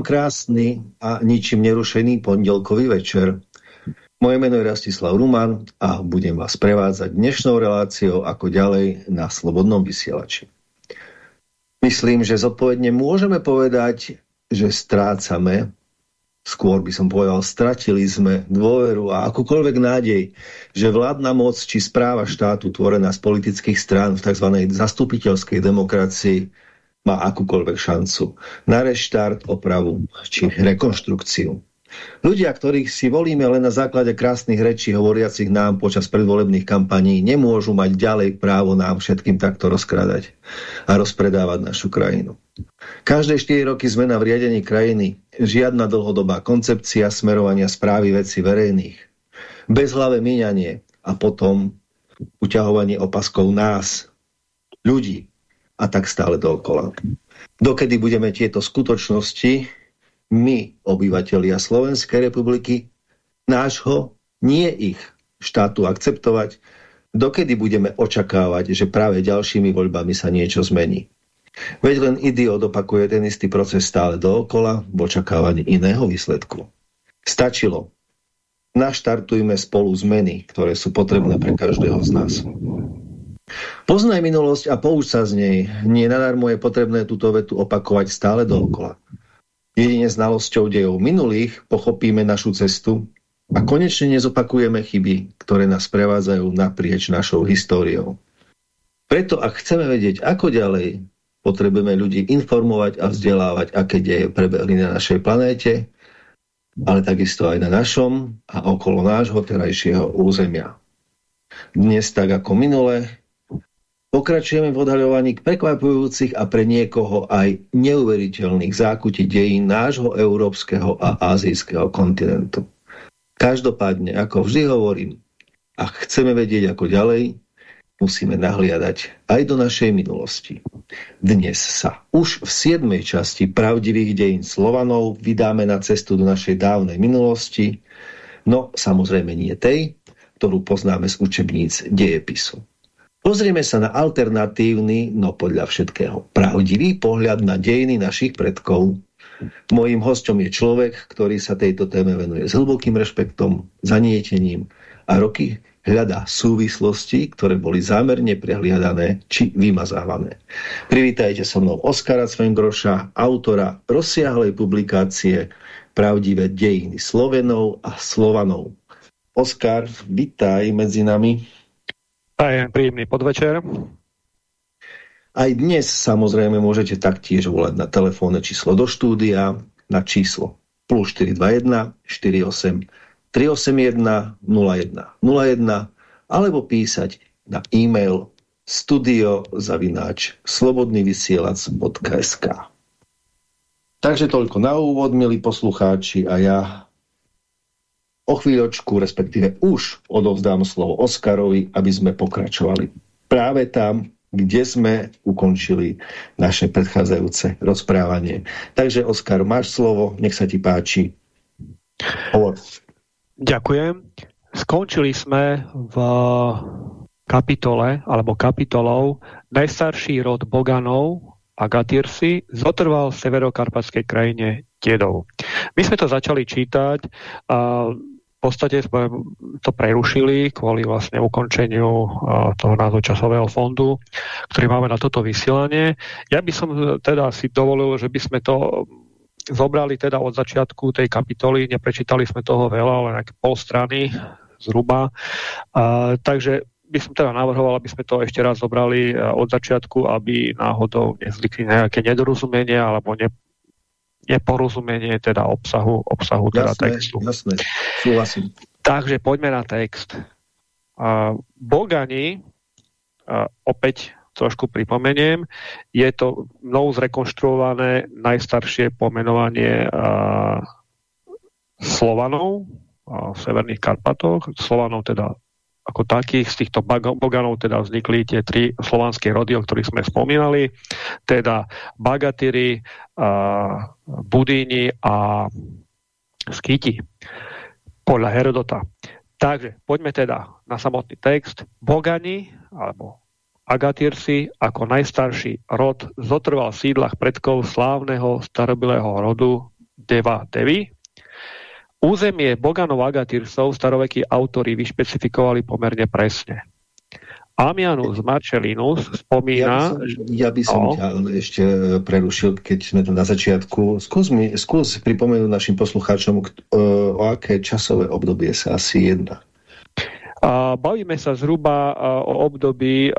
Krásny a ničím nerušený pondelkový večer. Moje meno je Rastislav Ruman a budem vás prevádzať dnešnou reláciou ako ďalej na Slobodnom vysielači. Myslím, že zodpovedne môžeme povedať, že strácame skôr by som povedal, stratili sme dôveru a akúkoľvek nádej, že vládna moc či správa štátu tvorená z politických strán v tzv. zastupiteľskej demokracii má akúkoľvek šancu na reštart, opravu či rekonštrukciu. Ľudia, ktorých si volíme len na základe krásnych rečí hovoriacich nám počas predvolebných kampaní, nemôžu mať ďalej právo nám všetkým takto rozkradať a rozpredávať našu krajinu. Každé 4 roky zmena v riadení krajiny, žiadna dlhodobá koncepcia smerovania správy veci verejných, bezhlavé míňanie a potom uťahovanie opaskov nás, ľudí a tak stále dookola. Dokedy budeme tieto skutočnosti my, obyvateľia Slovenskej republiky, nášho, nie ich štátu akceptovať, dokedy budeme očakávať, že práve ďalšími voľbami sa niečo zmení. Veď len idiot opakuje ten istý proces stále dookola v očakávaní iného výsledku. Stačilo. Naštartujme spolu zmeny, ktoré sú potrebné pre každého z nás. Poznaj minulosť a pouč sa z nej. Nie nadarmo je potrebné túto vetu opakovať stále dookola. Jedine znalosťou dejov minulých pochopíme našu cestu a konečne nezopakujeme chyby, ktoré nás prevádzajú naprieč našou históriou. Preto, ak chceme vedieť, ako ďalej, potrebujeme ľudí informovať a vzdelávať, aké deje prebehli na našej planéte, ale takisto aj na našom a okolo nášho terajšieho územia. Dnes tak ako minule Pokračujeme v odhaľovaní prekvapujúcich a pre niekoho aj neuveriteľných zákutí dejín nášho európskeho a azijského kontinentu. Každopádne, ako vždy hovorím, ak chceme vedieť ako ďalej, musíme nahliadať aj do našej minulosti. Dnes sa už v 7. časti pravdivých dejín Slovanov vydáme na cestu do našej dávnej minulosti, no samozrejme nie tej, ktorú poznáme z učebníc dejepisu. Pozrieme sa na alternatívny, no podľa všetkého, pravdivý pohľad na dejiny našich predkov. Mojím hostom je človek, ktorý sa tejto téme venuje s hlbokým rešpektom, zanietením a roky hľadá súvislosti, ktoré boli zámerne prehliadané či vymazávané. Privítajte so mnou Oskara Svengroša, autora rozsiahlej publikácie Pravdivé dejiny Slovenov a Slovanov. Oskar, vitaj medzi nami. Aj príjemný podvečer. Aj dnes samozrejme môžete taktiež volať na telefónne číslo do štúdia na číslo plus 421 48 381 01 01 alebo písať na e-mail studiozavináč slobodnyvysielac.sk Takže toľko na úvod, milí poslucháči, a ja o chvíľočku, respektíve už odovzdám slovo Oskarovi, aby sme pokračovali práve tam, kde sme ukončili naše predchádzajúce rozprávanie. Takže Oskar, máš slovo, nech sa ti páči. Hovor. Ďakujem. Skončili sme v kapitole, alebo kapitolou Najstarší rod Boganov a Gatirsi zotrval v severokarpatskej krajine Tiedov. My sme to začali čítať uh, podstate sme to prerušili kvôli vlastne ukončeniu toho názvočasového fondu, ktorý máme na toto vysielanie. Ja by som teda si dovolil, že by sme to zobrali teda od začiatku tej kapitoly, neprečítali sme toho veľa, ale nejaké pol strany zhruba. A, takže by som teda navrhoval, aby sme to ešte raz zobrali od začiatku, aby náhodou nezlikli nejaké nedorozumenie alebo ne, neporozumenie teda obsahu, obsahu teda jasné, textu. Jasné, súhlasím. Takže poďme na text. Uh, Bogani, uh, opäť trošku pripomeniem, je to mnou zrekonštruované najstaršie pomenovanie uh, Slovanov v Severných Karpatoch. Slovanov teda ako takých. Z týchto boganov teda vznikli tie tri slovanské rody, o ktorých sme spomínali, teda Bagatyri, Budíni a Skyti podľa Herodota. Takže poďme teda na samotný text. Bogani, alebo Agatírsi ako najstarší rod zotrval v sídlach predkov slávneho starobilého rodu Deva Devi. Územie Boganov Agatírsov starovekí autory vyšpecifikovali pomerne presne. Amianus Marcellinus spomína... Ja by som, ja by som no. ťa ešte prerušil, keď sme tu na začiatku. Skús, mi, skús pripomenúť našim poslucháčom, o aké časové obdobie sa asi jedná. Bavíme sa zhruba o období,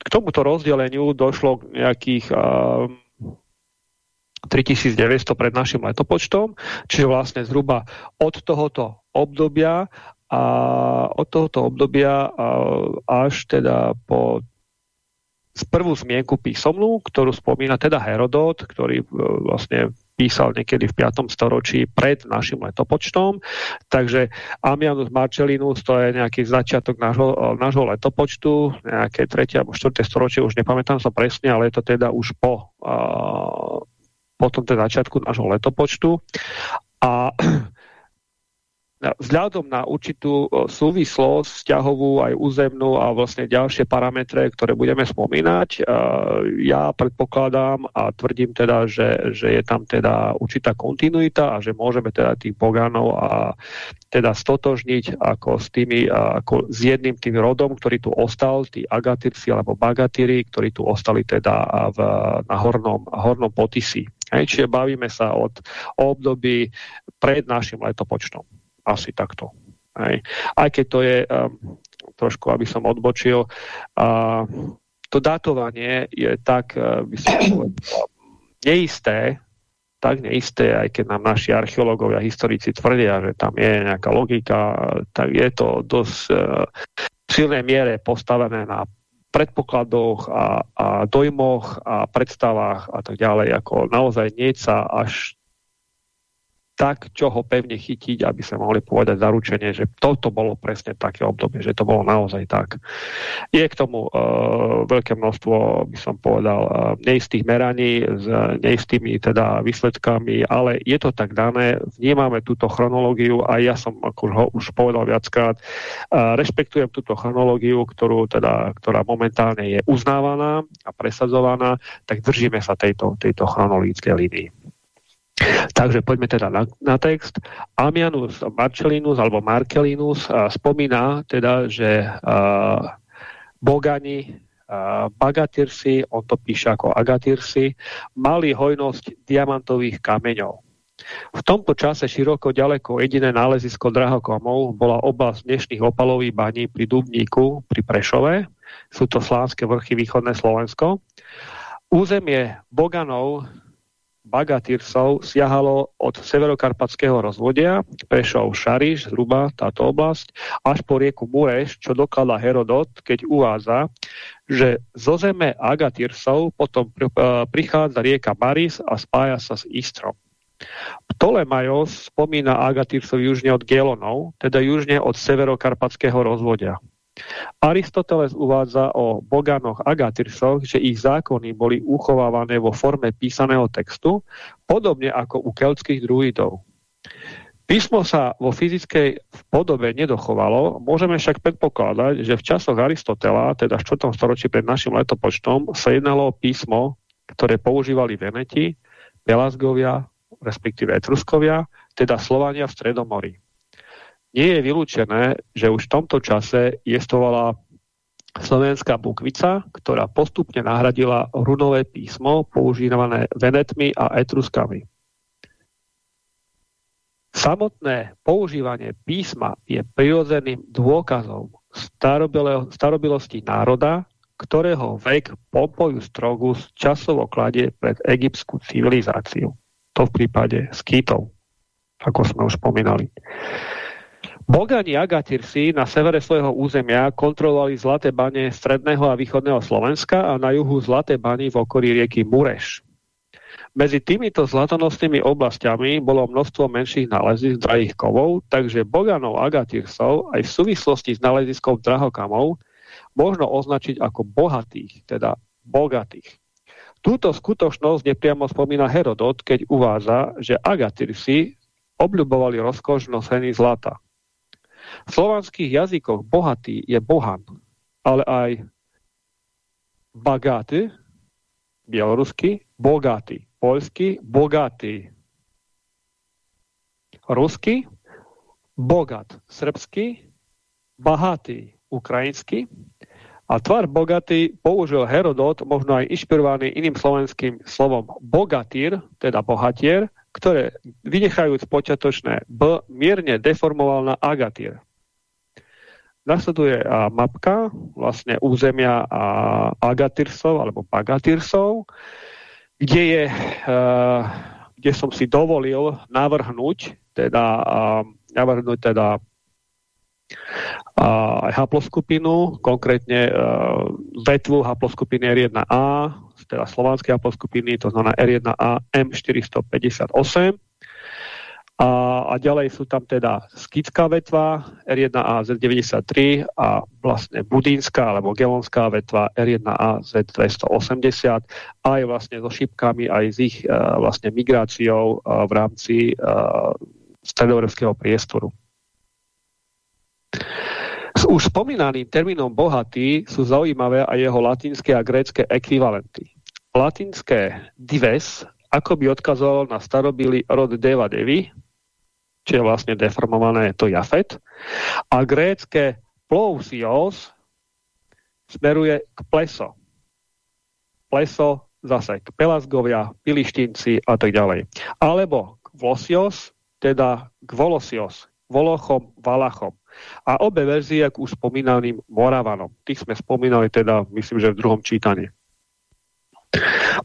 k tomuto rozdeleniu došlo nejakých 3900 pred našim letopočtom, čiže vlastne zhruba od tohoto obdobia a od tohoto obdobia až teda po prvú zmienku písomnú, ktorú spomína teda Herodot, ktorý e, vlastne písal niekedy v 5. storočí pred našim letopočtom. Takže Amianus Marcellinus to je nejaký začiatok nášho, e, nášho letopočtu, nejaké 3. alebo 4. storočie, už nepamätám sa presne, ale je to teda už po, uh, po tom teda začiatku nášho letopočtu. A vzhľadom na určitú súvislosť vzťahovú aj územnú a vlastne ďalšie parametre, ktoré budeme spomínať, ja predpokladám a tvrdím teda, že, že je tam teda určitá kontinuita a že môžeme teda tých bogánov a teda stotožniť ako s tými, ako s jedným tým rodom, ktorý tu ostal, tí agatírsi alebo bagatíri, ktorí tu ostali teda v, na hornom, hornom potisi. Hej, čiže bavíme sa od období pred našim letopočtom asi takto. Hej. Aj keď to je, um, trošku aby som odbočil, uh, to datovanie je tak, uh, by som povedal, neisté, tak neisté, aj keď nám naši archeológovia, historici tvrdia, že tam je nejaká logika, tak je to dosť uh, v silnej miere postavené na predpokladoch a, a dojmoch a predstavách a tak ďalej, ako naozaj nie sa až tak, čo ho pevne chytiť, aby sa mohli povedať zaručenie, že toto bolo presne také obdobie, že to bolo naozaj tak. Je k tomu uh, veľké množstvo, by som povedal, uh, neistých meraní s neistými teda výsledkami, ale je to tak dané, vnímame túto chronológiu a ja som, ako ho už povedal viackrát, uh, rešpektujem túto chronológiu, ktorú teda, ktorá momentálne je uznávaná a presadzovaná, tak držíme sa tejto, tejto chronologickej línii. Takže poďme teda na, na text. Amianus Marcellinus alebo Marcellinus a, spomína teda, že a, Bogani, Bagatirsi, on to píše ako Agatirsi, mali hojnosť diamantových kameňov. V tomto čase široko ďaleko jediné nálezisko drahokomov bola oblasť dnešných opalových baní pri Dubníku, pri Prešove. Sú to slánske vrchy východné Slovensko. Územie Boganov Bagatírsov siahalo od severokarpatského rozvodia, Prešov Šariš, zhruba táto oblasť, až po rieku Mureš, čo dokladá Herodot, keď uvádza, že zo zeme Agatírsov potom e, prichádza rieka Maris a spája sa s Istrom. Ptolemajos spomína Agatírsov južne od Gelonov, teda južne od severokarpatského rozvodia. Aristoteles uvádza o Boganoch Agatyrsoch, že ich zákony boli uchovávané vo forme písaného textu, podobne ako u keltských druidov. Písmo sa vo fyzickej podobe nedochovalo, môžeme však predpokladať, že v časoch Aristotela, teda v 4. storočí pred našim letopočtom, sa jednalo o písmo, ktoré používali Veneti, Pelasgovia, respektíve Etruskovia, teda Slovania v Stredomorí. Nie je vylúčené, že už v tomto čase jestovala slovenská bukvica, ktorá postupne nahradila runové písmo používané Venetmi a Etruskami. Samotné používanie písma je prirodzeným dôkazom starobilosti národa, ktorého vek Pompojus Trogus časovo kladie pred egyptskú civilizáciu. To v prípade skýtov, ako sme už spomínali. Bogani Agatirsi na severe svojho územia kontrolovali zlaté bane stredného a východného Slovenska a na juhu zlaté bany v okolí rieky Mureš. Medzi týmito zlatonostnými oblastiami bolo množstvo menších nálezísk drahých kovov, takže Boganov Agatirsov aj v súvislosti s náleziskom drahokamov možno označiť ako bohatých, teda bogatých. Túto skutočnosť nepriamo spomína Herodot, keď uvádza, že Agatirsi obľubovali rozkoš nosený zlata. V slovanských jazykoch bohatý je bohan, ale aj bagaty, bielorusky, bogatý, polsky, bogatý, rusky, bogat, srbsky, bahatý, ukrajinsky, a tvar bogatý použil Herodot, možno aj inšpirovaný iným slovenským slovom bogatír, teda bohatier, ktoré vynechajúc počiatočné B mierne deformoval na agatír. Nasleduje a, mapka vlastne územia a Agatyrsov alebo Pagatyrsov, kde je, a, kde som si dovolil navrhnúť teda, a, navrhnúť teda aj haploskupinu, konkrétne uh, vetvu haploskupiny R1A, teda slovanské haploskupiny, to znamená R1A M458. A, a ďalej sú tam teda skická vetva R1A Z93 a vlastne budínska alebo gelonská vetva R1A Z280 aj vlastne so šipkami, aj s ich uh, vlastne migráciou uh, v rámci uh, stredoeurópskeho priestoru. S už spomínaným termínom bohatý sú zaujímavé aj jeho latinské a grécké ekvivalenty. Latinské dives ako by odkazovalo na starobilý rod Deva Devi, je vlastne deformované to Jafet, a grécké plousios smeruje k pleso. Pleso zase k Pelasgovia, Pilištinci a tak ďalej. Alebo k Vlosios, teda k Volosios, Volochom, Valachom. A obe verzie k už spomínaným Moravanom. Tých sme spomínali teda, myslím, že v druhom čítaní.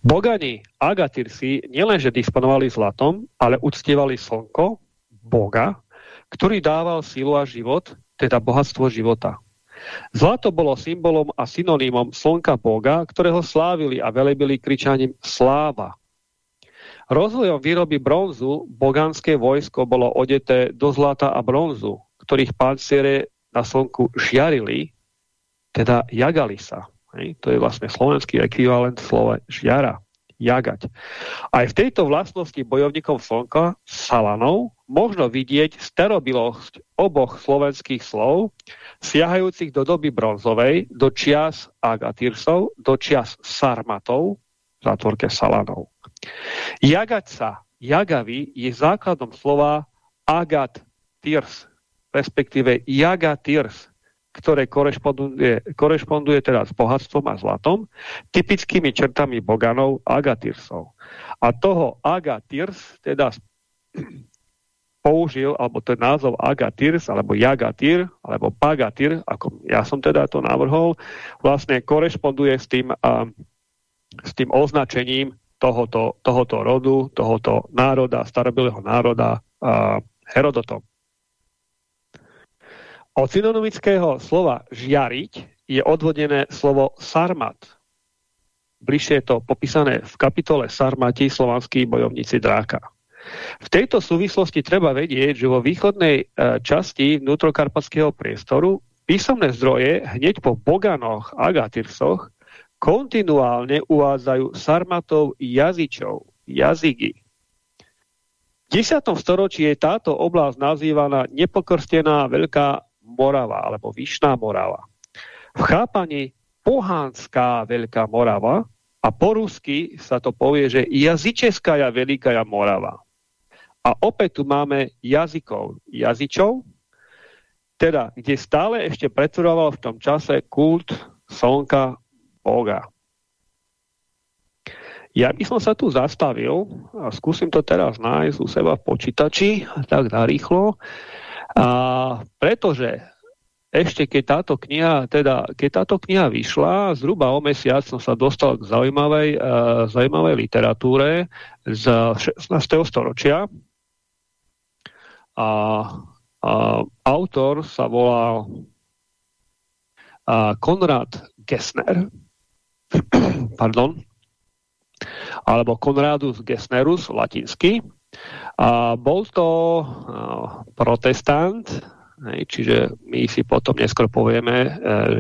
Bogani Agatyrsi nielenže disponovali zlatom, ale uctievali slnko, Boga, ktorý dával sílu a život, teda bohatstvo života. Zlato bolo symbolom a synonymom slnka Boga, ktorého slávili a velebili kričaním sláva. Rozvojom výroby bronzu bogánske vojsko bolo odeté do zlata a bronzu, ktorých panciere na slnku žiarili, teda jagali sa. To je vlastne slovenský ekvivalent slova žiara, jagať. Aj v tejto vlastnosti bojovníkov slnka, salanov, možno vidieť starobilosť oboch slovenských slov, siahajúcich do doby bronzovej, do čias agatírsov, do čias sarmatov, v zátvorke salanov. Jagať sa, jagavi, je základom slova agat tirs, respektíve jaga tirs, ktoré korešponduje, korešponduje teda s bohatstvom a zlatom, typickými črtami boganov agatirsov. A toho agatirs teda použil, alebo ten názov agatirs, alebo jagatir, alebo pagatir, ako ja som teda to navrhol, vlastne korešponduje s tým, a, s tým označením tohoto, tohoto rodu, tohoto národa, starobilého národa a, Herodotom. Od synonymického slova žiariť je odvodené slovo sarmat. Bližšie je to popísané v kapitole Sarmati slovanskí bojovníci dráka. V tejto súvislosti treba vedieť, že vo východnej e, časti vnútrokarpatského priestoru písomné zdroje hneď po Boganoch a Agatyrsoch kontinuálne uvádzajú sarmatov jazyčov, jazyky. V 10. storočí je táto oblasť nazývaná nepokrstená Veľká Morava alebo Vyšná Morava. V chápaní pohánska Veľká Morava a po rusky sa to povie, že jazyčeská Veľká Morava. A opäť tu máme jazykov, jazyčov, teda kde stále ešte pretrvával v tom čase kult slnka Boga. Ja by som sa tu zastavil a skúsim to teraz nájsť u seba v počítači, tak narýchlo. A pretože ešte keď táto kniha, teda, keď táto kniha vyšla, zhruba o mesiac som sa dostal k zaujímavej, uh, zaujímavej literatúre z 16. storočia. A, a autor sa volal Konrad Gessner, pardon, alebo Konradus Gessnerus, latinsky, a bol to protestant, čiže my si potom neskôr povieme, e,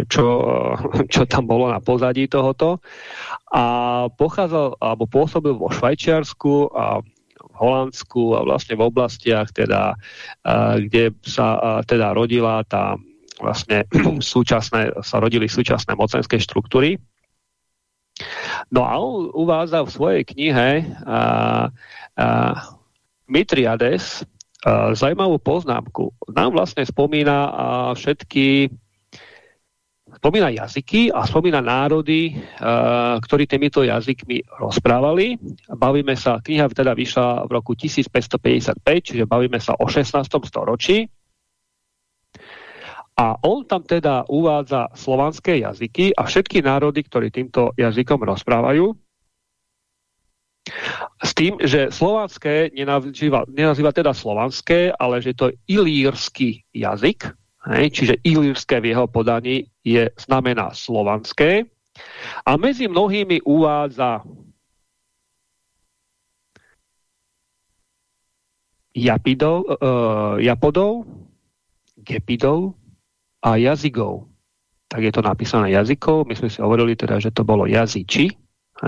čo, čo tam bolo na pozadí tohoto. A pochádzal, alebo pôsobil vo Švajčiarsku a v Holandsku a vlastne v oblastiach, teda, kde sa teda rodila tá vlastne súčasné, sa rodili súčasné mocenské štruktúry. No a on uvádza v svojej knihe a, a, Mitriades zaujímavú poznámku. Nám vlastne spomína všetky spomína jazyky a spomína národy, ktorí týmito jazykmi rozprávali. Bavíme sa, kniha teda vyšla v roku 1555, čiže bavíme sa o 16. storočí. A on tam teda uvádza slovanské jazyky a všetky národy, ktorí týmto jazykom rozprávajú. S tým, že slovanské nenazýva, nenazýva teda slovanské, ale že to je ilírsky jazyk, hej, čiže ilírske v jeho podaní je, znamená slovanské. A medzi mnohými uvádza Japidov, uh, Japodov, Gepidov, a jazykov. Tak je to napísané jazykov. My sme si hovorili teda, že to bolo jazyči.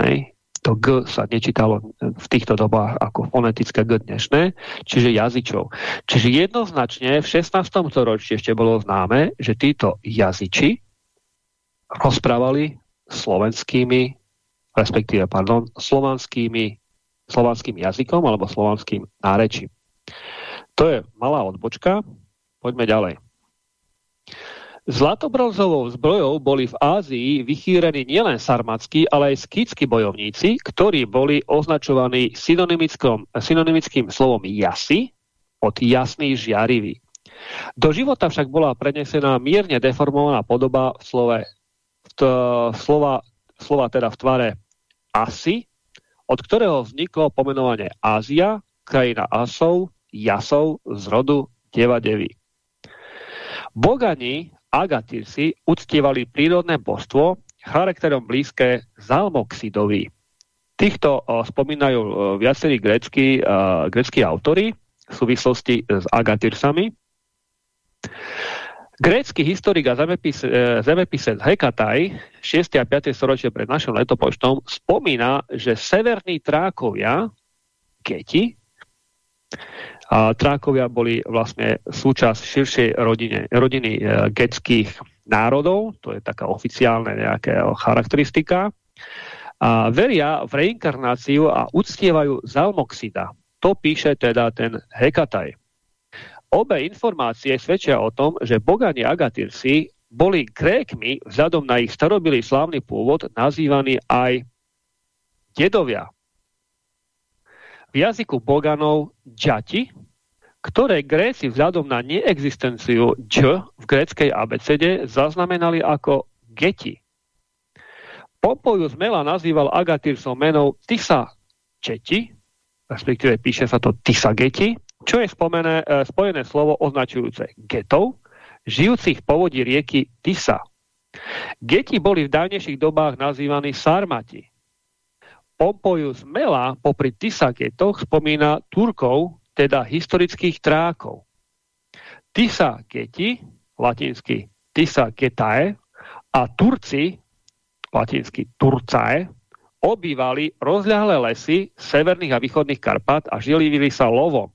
Hej? To G sa nečítalo v týchto dobách ako fonetické G dnešné, čiže jazyčov. Čiže jednoznačne v 16. storočí ešte bolo známe, že títo jazyči rozprávali slovenskými, respektíve, pardon, slovanskými, slovanským jazykom alebo slovanským nárečím. To je malá odbočka. Poďme ďalej. Zlatobronzovou zbrojou boli v Ázii vychýrení nielen sarmatskí, ale aj skýtsky bojovníci, ktorí boli označovaní synonymickým slovom jasy od jasný žiarivý. Do života však bola prenesená mierne deformovaná podoba v slove, v slova, slova teda v tvare asi, od ktorého vzniklo pomenovanie Ázia, krajina Asov, Jasov z rodu Deva Devy. Bogani Agatírsi uctievali prírodné božstvo charakterom blízke Zalmoxidovi. Týchto o, spomínajú o, viacerí grécky, o, grécky autory v súvislosti s Agatírsami. Grécky historik a zemepis, zemepisec Hekataj 6. a 5. storočie pred našim letopočtom spomína, že severní trákovia, Keti, a Trákovia boli vlastne súčasť širšej rodine, rodiny e, getských národov, to je taká oficiálna nejaká charakteristika. A veria v reinkarnáciu a uctievajú Zalmoxida. To píše teda ten Hekataj. Obe informácie svedčia o tom, že bogani Agatírsi boli Grékmi vzhľadom na ich starobilý slávny pôvod nazývaní aj dedovia v jazyku boganov džati, ktoré Gréci vzhľadom na neexistenciu dž v gréckej abecede zaznamenali ako geti. Pompojus Mela nazýval Agatírsom menou Tisa Četi, respektíve píše sa to Tisa Geti, čo je spomené, e, spojené slovo označujúce getov, žijúcich v povodí rieky Tisa. Geti boli v dávnejších dobách nazývaní Sarmati. Pompojus Mela popri Tisaketoch spomína Turkov, teda historických trákov. Tisaketi, latinsky Tisaketae, a Turci, latinsky Turcae, obývali rozľahlé lesy severných a východných Karpat a žili sa lovom.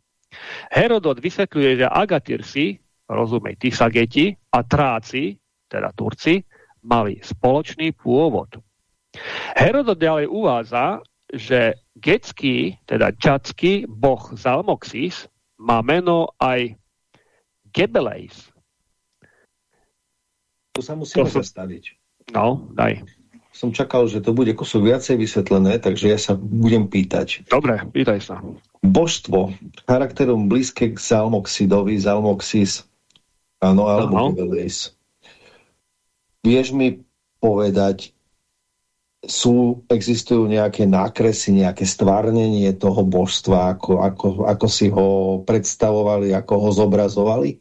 Herodot vysvetľuje, že Agatirsi, rozumej Tisageti, a Tráci, teda Turci, mali spoločný pôvod. Herodot ďalej uvádza, že getský, teda čadský boh Zalmoxis má meno aj Gebeleis. Tu sa musíme to zastaviť. No, daj. Som čakal, že to bude kusok viacej vysvetlené, takže ja sa budem pýtať. Dobre, pýtaj sa. Božstvo charakterom blízke k Zalmoxidovi, Zalmoxis, áno, alebo Gebeleis. Vieš mi povedať, sú, existujú nejaké nákresy, nejaké stvárnenie toho božstva, ako, ako, ako si ho predstavovali, ako ho zobrazovali?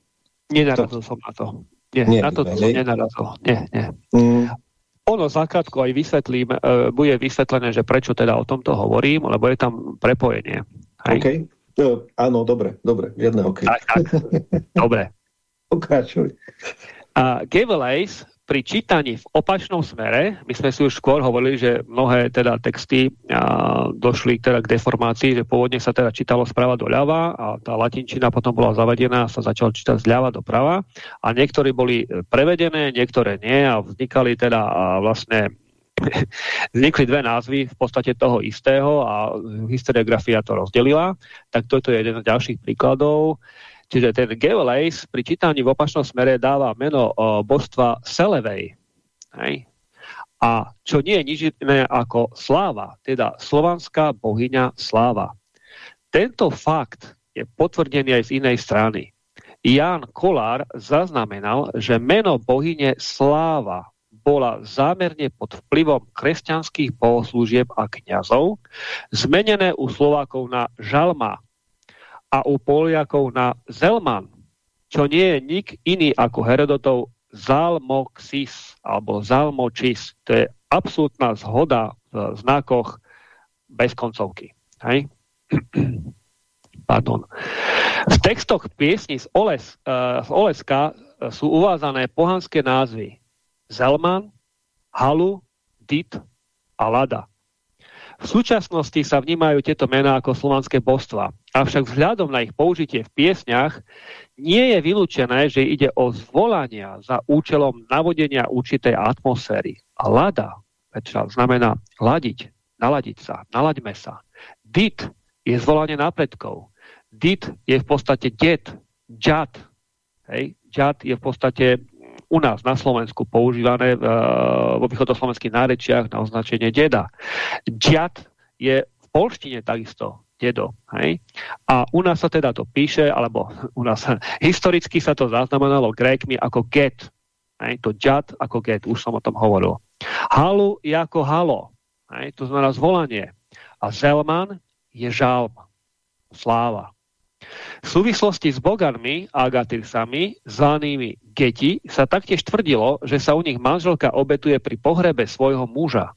Nenarazil to... som na to. Nie, nie na to som nenarazil. Nie, nie. Mm. Ono zakrátko aj vysvetlím, e, bude vysvetlené, že prečo teda o tomto hovorím, lebo je tam prepojenie. Hej? OK. E, áno, dobre, dobre, jedné OK. Tak, tak. dobre. Pokračuj. A Gavelace pri čítaní v opačnom smere, my sme si už skôr hovorili, že mnohé teda texty a, došli teda k deformácii, že pôvodne sa teda čítalo sprava doľava a tá latinčina potom bola zavedená a sa začal čítať zľava doprava a niektorí boli prevedené, niektoré nie a vznikali teda a vlastne vznikli dve názvy v podstate toho istého a historiografia to rozdelila, tak toto je jeden z ďalších príkladov. Čiže ten Geolace pri čítaní v opačnom smere dáva meno božstva Selevej. Hej? A čo nie je nič iné ako sláva, teda slovanská bohyňa sláva. Tento fakt je potvrdený aj z inej strany. Ján Kolár zaznamenal, že meno bohyne Sláva bola zámerne pod vplyvom kresťanských bohoslúžieb a kňazov, zmenené u Slovákov na Žalma a u Poliakov na Zelman, čo nie je nik iný ako Herodotov Zalmoxis alebo Zalmočis. To je absolútna zhoda v znakoch bez koncovky. Hej? Pardon. V textoch piesni z, Oles, uh, z Oleska sú uvázané pohanské názvy Zelman, Halu, Dit a Lada. V súčasnosti sa vnímajú tieto mená ako slovanské božstva, avšak vzhľadom na ich použitie v piesňach nie je vylúčené, že ide o zvolania za účelom navodenia určitej atmosféry. A lada, Petra, znamená ladiť, naladiť sa, nalaďme sa. Dit je zvolanie na predkov. Dit je v podstate det, džat. Hej? Džat je v podstate u nás na Slovensku používané uh, vo východoslovenských nárečiach na označenie deda. Džat je v polštine takisto dedo. Hej? A u nás sa teda to píše, alebo u nás historicky sa to zaznamenalo grékmi ako get. Hej? To džat ako get, už som o tom hovoril. Halu je ako halo, hej? to znamená zvolanie. A zelman je žalm, sláva. V súvislosti s boganmi a agatyrsami, zvanými geti, sa taktiež tvrdilo, že sa u nich manželka obetuje pri pohrebe svojho muža.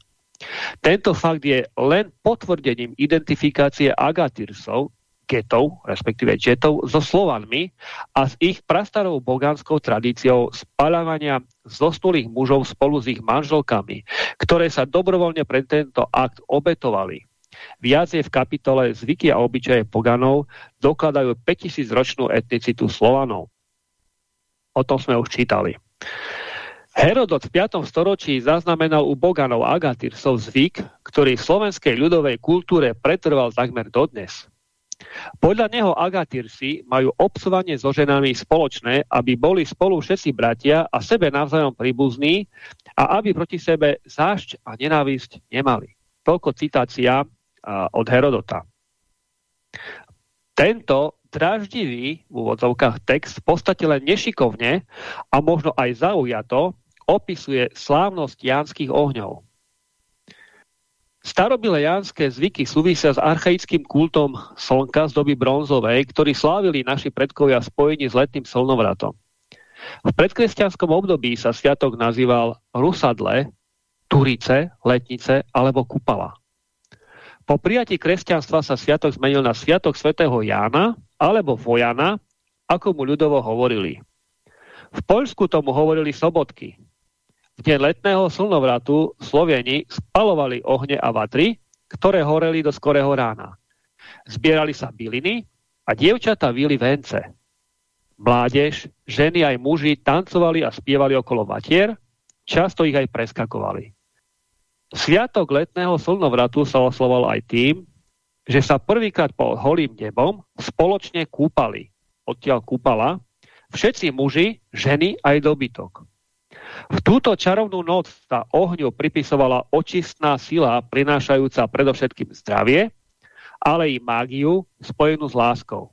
Tento fakt je len potvrdením identifikácie agatyrsov, getov, respektíve jetov, so Slovanmi a s ich prastarou bogánskou tradíciou spalávania zosnulých mužov spolu s ich manželkami, ktoré sa dobrovoľne pre tento akt obetovali. Viac je v kapitole Zvyky a obyčaje poganov dokladajú 5000 ročnú etnicitu Slovanov. O tom sme už čítali. Herodot v 5. storočí zaznamenal u Boganov Agatyrsov zvyk, ktorý v slovenskej ľudovej kultúre pretrval takmer dodnes. Podľa neho Agatyrsi majú obsovanie so ženami spoločné, aby boli spolu všetci bratia a sebe navzájom príbuzní a aby proti sebe zášť a nenávisť nemali. Toľko citácia od Herodota. Tento draždivý v úvodzovkách text v podstate len nešikovne a možno aj zaujato opisuje slávnosť jánskych ohňov. Starobile jánske zvyky súvisia s archaickým kultom slnka z doby bronzovej, ktorý slávili naši predkovia spojení s letným slnovratom. V predkresťanskom období sa sviatok nazýval Rusadle, Turice, Letnice alebo Kupala. Po prijatí kresťanstva sa sviatok zmenil na sviatok svätého Jána alebo Vojana, ako mu ľudovo hovorili. V Poľsku tomu hovorili sobotky. V deň letného slnovratu Slovieni spalovali ohne a vatry, ktoré horeli do skorého rána. Zbierali sa byliny a dievčata vili vence. Mládež, ženy aj muži tancovali a spievali okolo vatier, často ich aj preskakovali. Sviatok letného slnovratu sa oslovoval aj tým, že sa prvýkrát pod holým nebom spoločne kúpali. Odtiaľ kúpala všetci muži, ženy aj dobytok. V túto čarovnú noc sa ohňu pripisovala očistná sila, prinášajúca predovšetkým zdravie, ale i mágiu spojenú s láskou.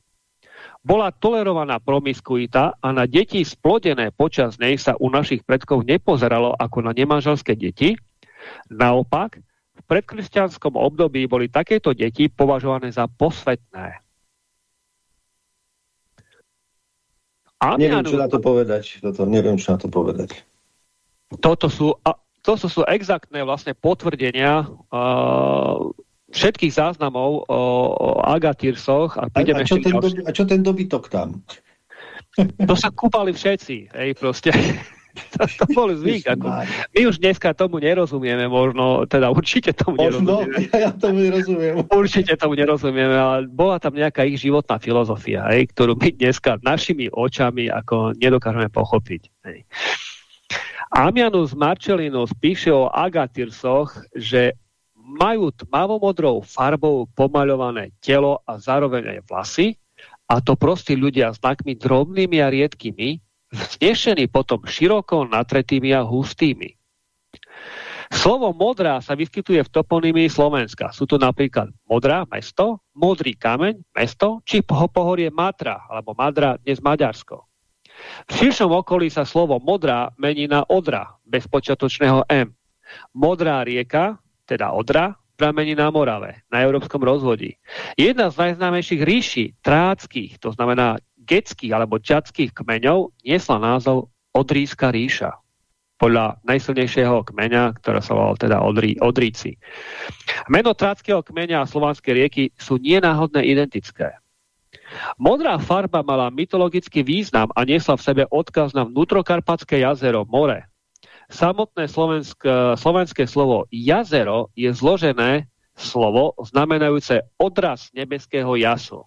Bola tolerovaná promiskuita a na deti splodené počas nej sa u našich predkov nepozeralo ako na nemanželské deti, Naopak, v predkresťanskom období boli takéto deti považované za posvetné. Neviem, čo na to povedať. Toto, neviem, čo na to povedať. Toto sú, toto sú exaktné vlastne potvrdenia uh, všetkých záznamov o, o Agatírsoch. A, a, a, čo ten doby, a čo ten dobytok tam? To sa kúpali všetci, hej, proste. to, to bol zvyk. Ako, my už dneska tomu nerozumieme, možno, teda určite tomu možno, nerozumieme. Ja, ja tomu nerozumiem. Určite tomu nerozumieme, ale bola tam nejaká ich životná filozofia, hej, ktorú my dneska našimi očami ako nedokážeme pochopiť. Hej. Amianus Marcellinus píše o Agatyrsoch, že majú tmavomodrou farbou pomaľované telo a zároveň aj vlasy, a to prostí ľudia znakmi drobnými a riedkými, znešení potom široko natretými a hustými. Slovo modrá sa vyskytuje v toponymii Slovenska. Sú to napríklad modrá, mesto, modrý kameň, mesto, či pohorie Matra, alebo Madra, dnes Maďarsko. V širšom okolí sa slovo modrá mení na odra, bez počiatočného M. Modrá rieka, teda odra, pramení na Morave, na európskom rozvodí. Jedna z najznámejších ríši tráckých, to znamená getských alebo čadských kmeňov, niesla názov Odríska ríša podľa najsilnejšieho kmeňa, ktoré sa volal teda Odrí, Odríci. Meno tráckého kmeňa a slovanskej rieky sú nienáhodne identické. Modrá farba mala mytologický význam a niesla v sebe odkaz na vnútrokarpatské jazero, more. Samotné slovenské, slovenské slovo jazero je zložené slovo znamenajúce odraz nebeského jasu.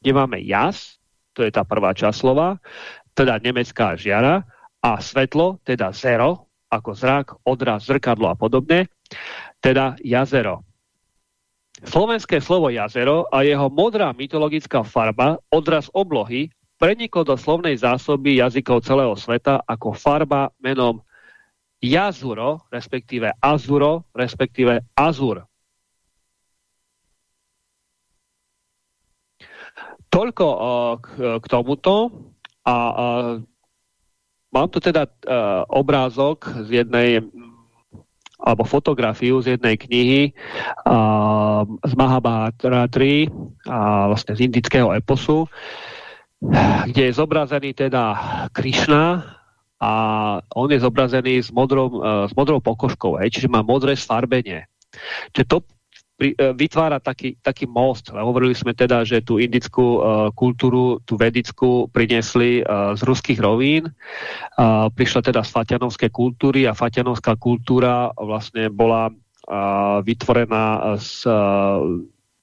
Kde máme jas, to je tá prvá časť slova, teda nemecká žiara, a svetlo, teda zero, ako zrak, odraz, zrkadlo a podobne, teda jazero. Slovenské slovo jazero a jeho modrá mytologická farba, odraz oblohy, preniklo do slovnej zásoby jazykov celého sveta ako farba menom jazuro, respektíve azuro, respektíve azur. Toľko uh, k, k tomuto a uh, Mám tu teda uh, obrázok z jednej alebo fotografiu z jednej knihy uh, z Mahabharatri a vlastne z indického eposu, kde je zobrazený teda Krišna a on je zobrazený s modrou, uh, s modrou pokožkou, hej, čiže má modré sfarbenie. Čiže to pri, e, vytvára taký, taký most. Hovorili sme teda, že tú indickú uh, kultúru, tú vedickú priniesli uh, z ruských rovín. Uh, prišla teda z fatianovskej kultúry a fatianovská kultúra vlastne bola uh, vytvorená s uh,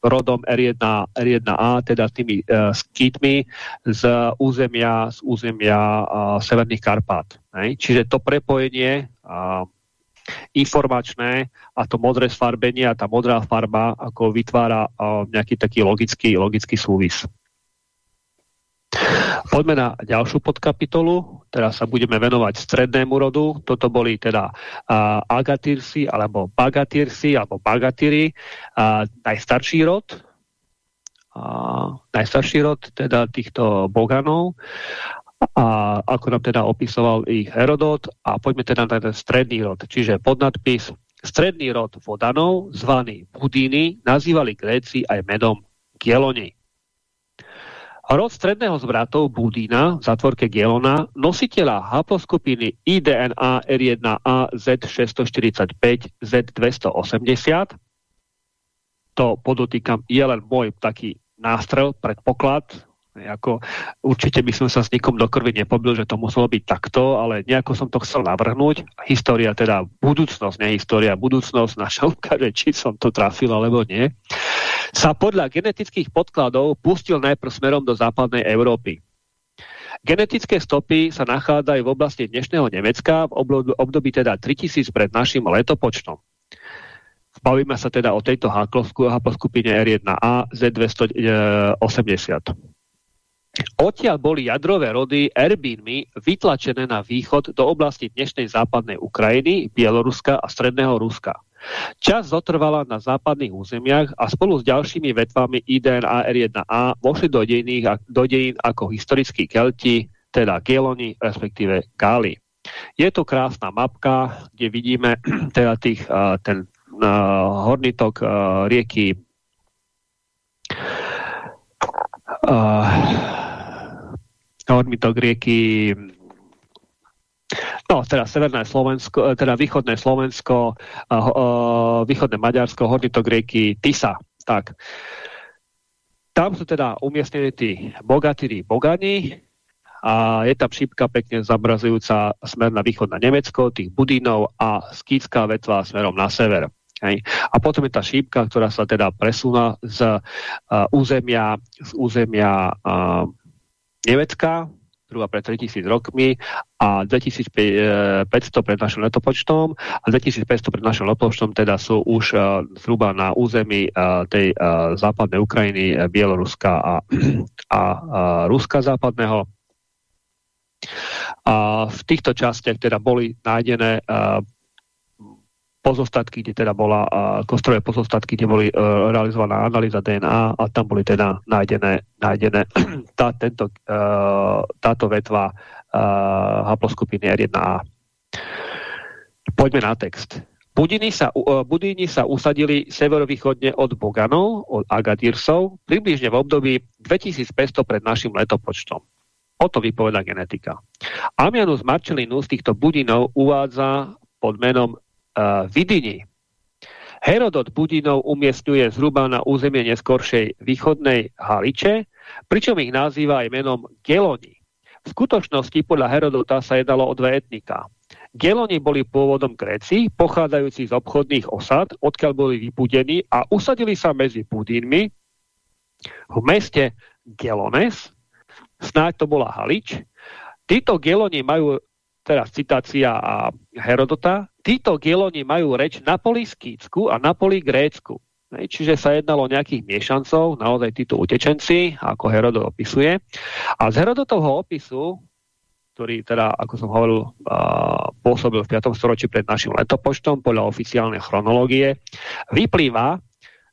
rodom R1, R1A, teda tými uh, skýtmi z územia, z územia uh, Severných Karpát. Ne? Čiže to prepojenie uh, informačné a to modré sfarbenie a tá modrá farba ako vytvára nejaký taký logický, logický súvis. Poďme na ďalšiu podkapitolu. Teraz sa budeme venovať strednému rodu. Toto boli teda uh, agatírsi alebo bagatírsi alebo bagatíry. Uh, najstarší rod. Uh, najstarší rod teda týchto boganov a ako nám teda opisoval ich Herodot a poďme teda na ten stredný rod, čiže podnadpis Stredný rod vodanov, zvaný Budíny, nazývali Gréci aj menom Gieloni. Rod stredného z bratov Budína v zatvorke Gielona, nositeľa haploskupiny IDNA R1A Z645 Z280, to podotýkam, je len môj taký nástrel, predpoklad, ako, určite by som sa s nikom do krvi nepobil, že to muselo byť takto, ale nejako som to chcel navrhnúť. História teda, budúcnosť, nie história, budúcnosť naša ukáže, či som to trafil alebo nie. Sa podľa genetických podkladov pustil najprv smerom do západnej Európy. Genetické stopy sa nachádzajú v oblasti dnešného Nemecka v období teda 3000 pred našim letopočtom. Bavíme sa teda o tejto haploskupine R1A Z280. Odtiaľ boli jadrové rody Erbínmi vytlačené na východ do oblasti dnešnej západnej Ukrajiny, Bieloruska a stredného Ruska. Čas zotrvala na západných územiach a spolu s ďalšími vetvami IDNA R1A vošli do, do dejín ako historickí Kelti, teda Geloni, respektíve Gáli. Je to krásna mapka, kde vidíme teda tých, ten horný tok rieky ormitok rieky No, teda severné Slovensko, e, teda východné Slovensko, uh, uh, východné Maďarsko, hornitok rieky Tisa. Tak. Tam sú teda umiestnení tí bogatíri bogani a je tam šípka pekne zabrazujúca smer na východ na Nemecko, tých budínov a skýtská vetva smerom na sever. Hej. A potom je tá šípka, ktorá sa teda presúna z uh, územia, z územia uh, Nemecka, zhruba pred 3000 rokmi a 2500 pred našim letopočtom a 2500 pred našim letopočtom teda sú už uh, zhruba na území uh, tej západnej Ukrajiny, Bieloruska a, a, Ruska západného. A v týchto častiach teda boli nájdené pozostatky, kde teda bola kostrové pozostatky, kde boli uh, realizovaná analýza DNA a tam boli teda nájdené, nájdené tá, tento, uh, táto vetva uh, haploskupiny R1A. Poďme na text. Budiny sa, budíni sa usadili severovýchodne od Boganov, od Agadirsov, približne v období 2500 pred našim letopočtom. O to vypoveda genetika. Amianus Marcellinus týchto budinov uvádza pod menom Vidini. Herodot Budinov umiestňuje zhruba na územie neskoršej východnej Haliče, pričom ich nazýva aj menom Geloni. V skutočnosti podľa Herodota sa jednalo o dve etnika. Geloni boli pôvodom Gréci, pochádzajúci z obchodných osad, odkiaľ boli vypudení a usadili sa medzi Budínmi v meste Gelones, snáď to bola Halič. Títo Geloni majú, teraz citácia Herodota, títo Geloni majú reč na poli skýtsku a na poli grécku. Čiže sa jednalo o nejakých miešancov, naozaj títo utečenci, ako Herodot opisuje. A z Herodotovho opisu, ktorý teda, ako som hovoril, pôsobil v 5. storočí pred našim letopočtom podľa oficiálnej chronológie, vyplýva,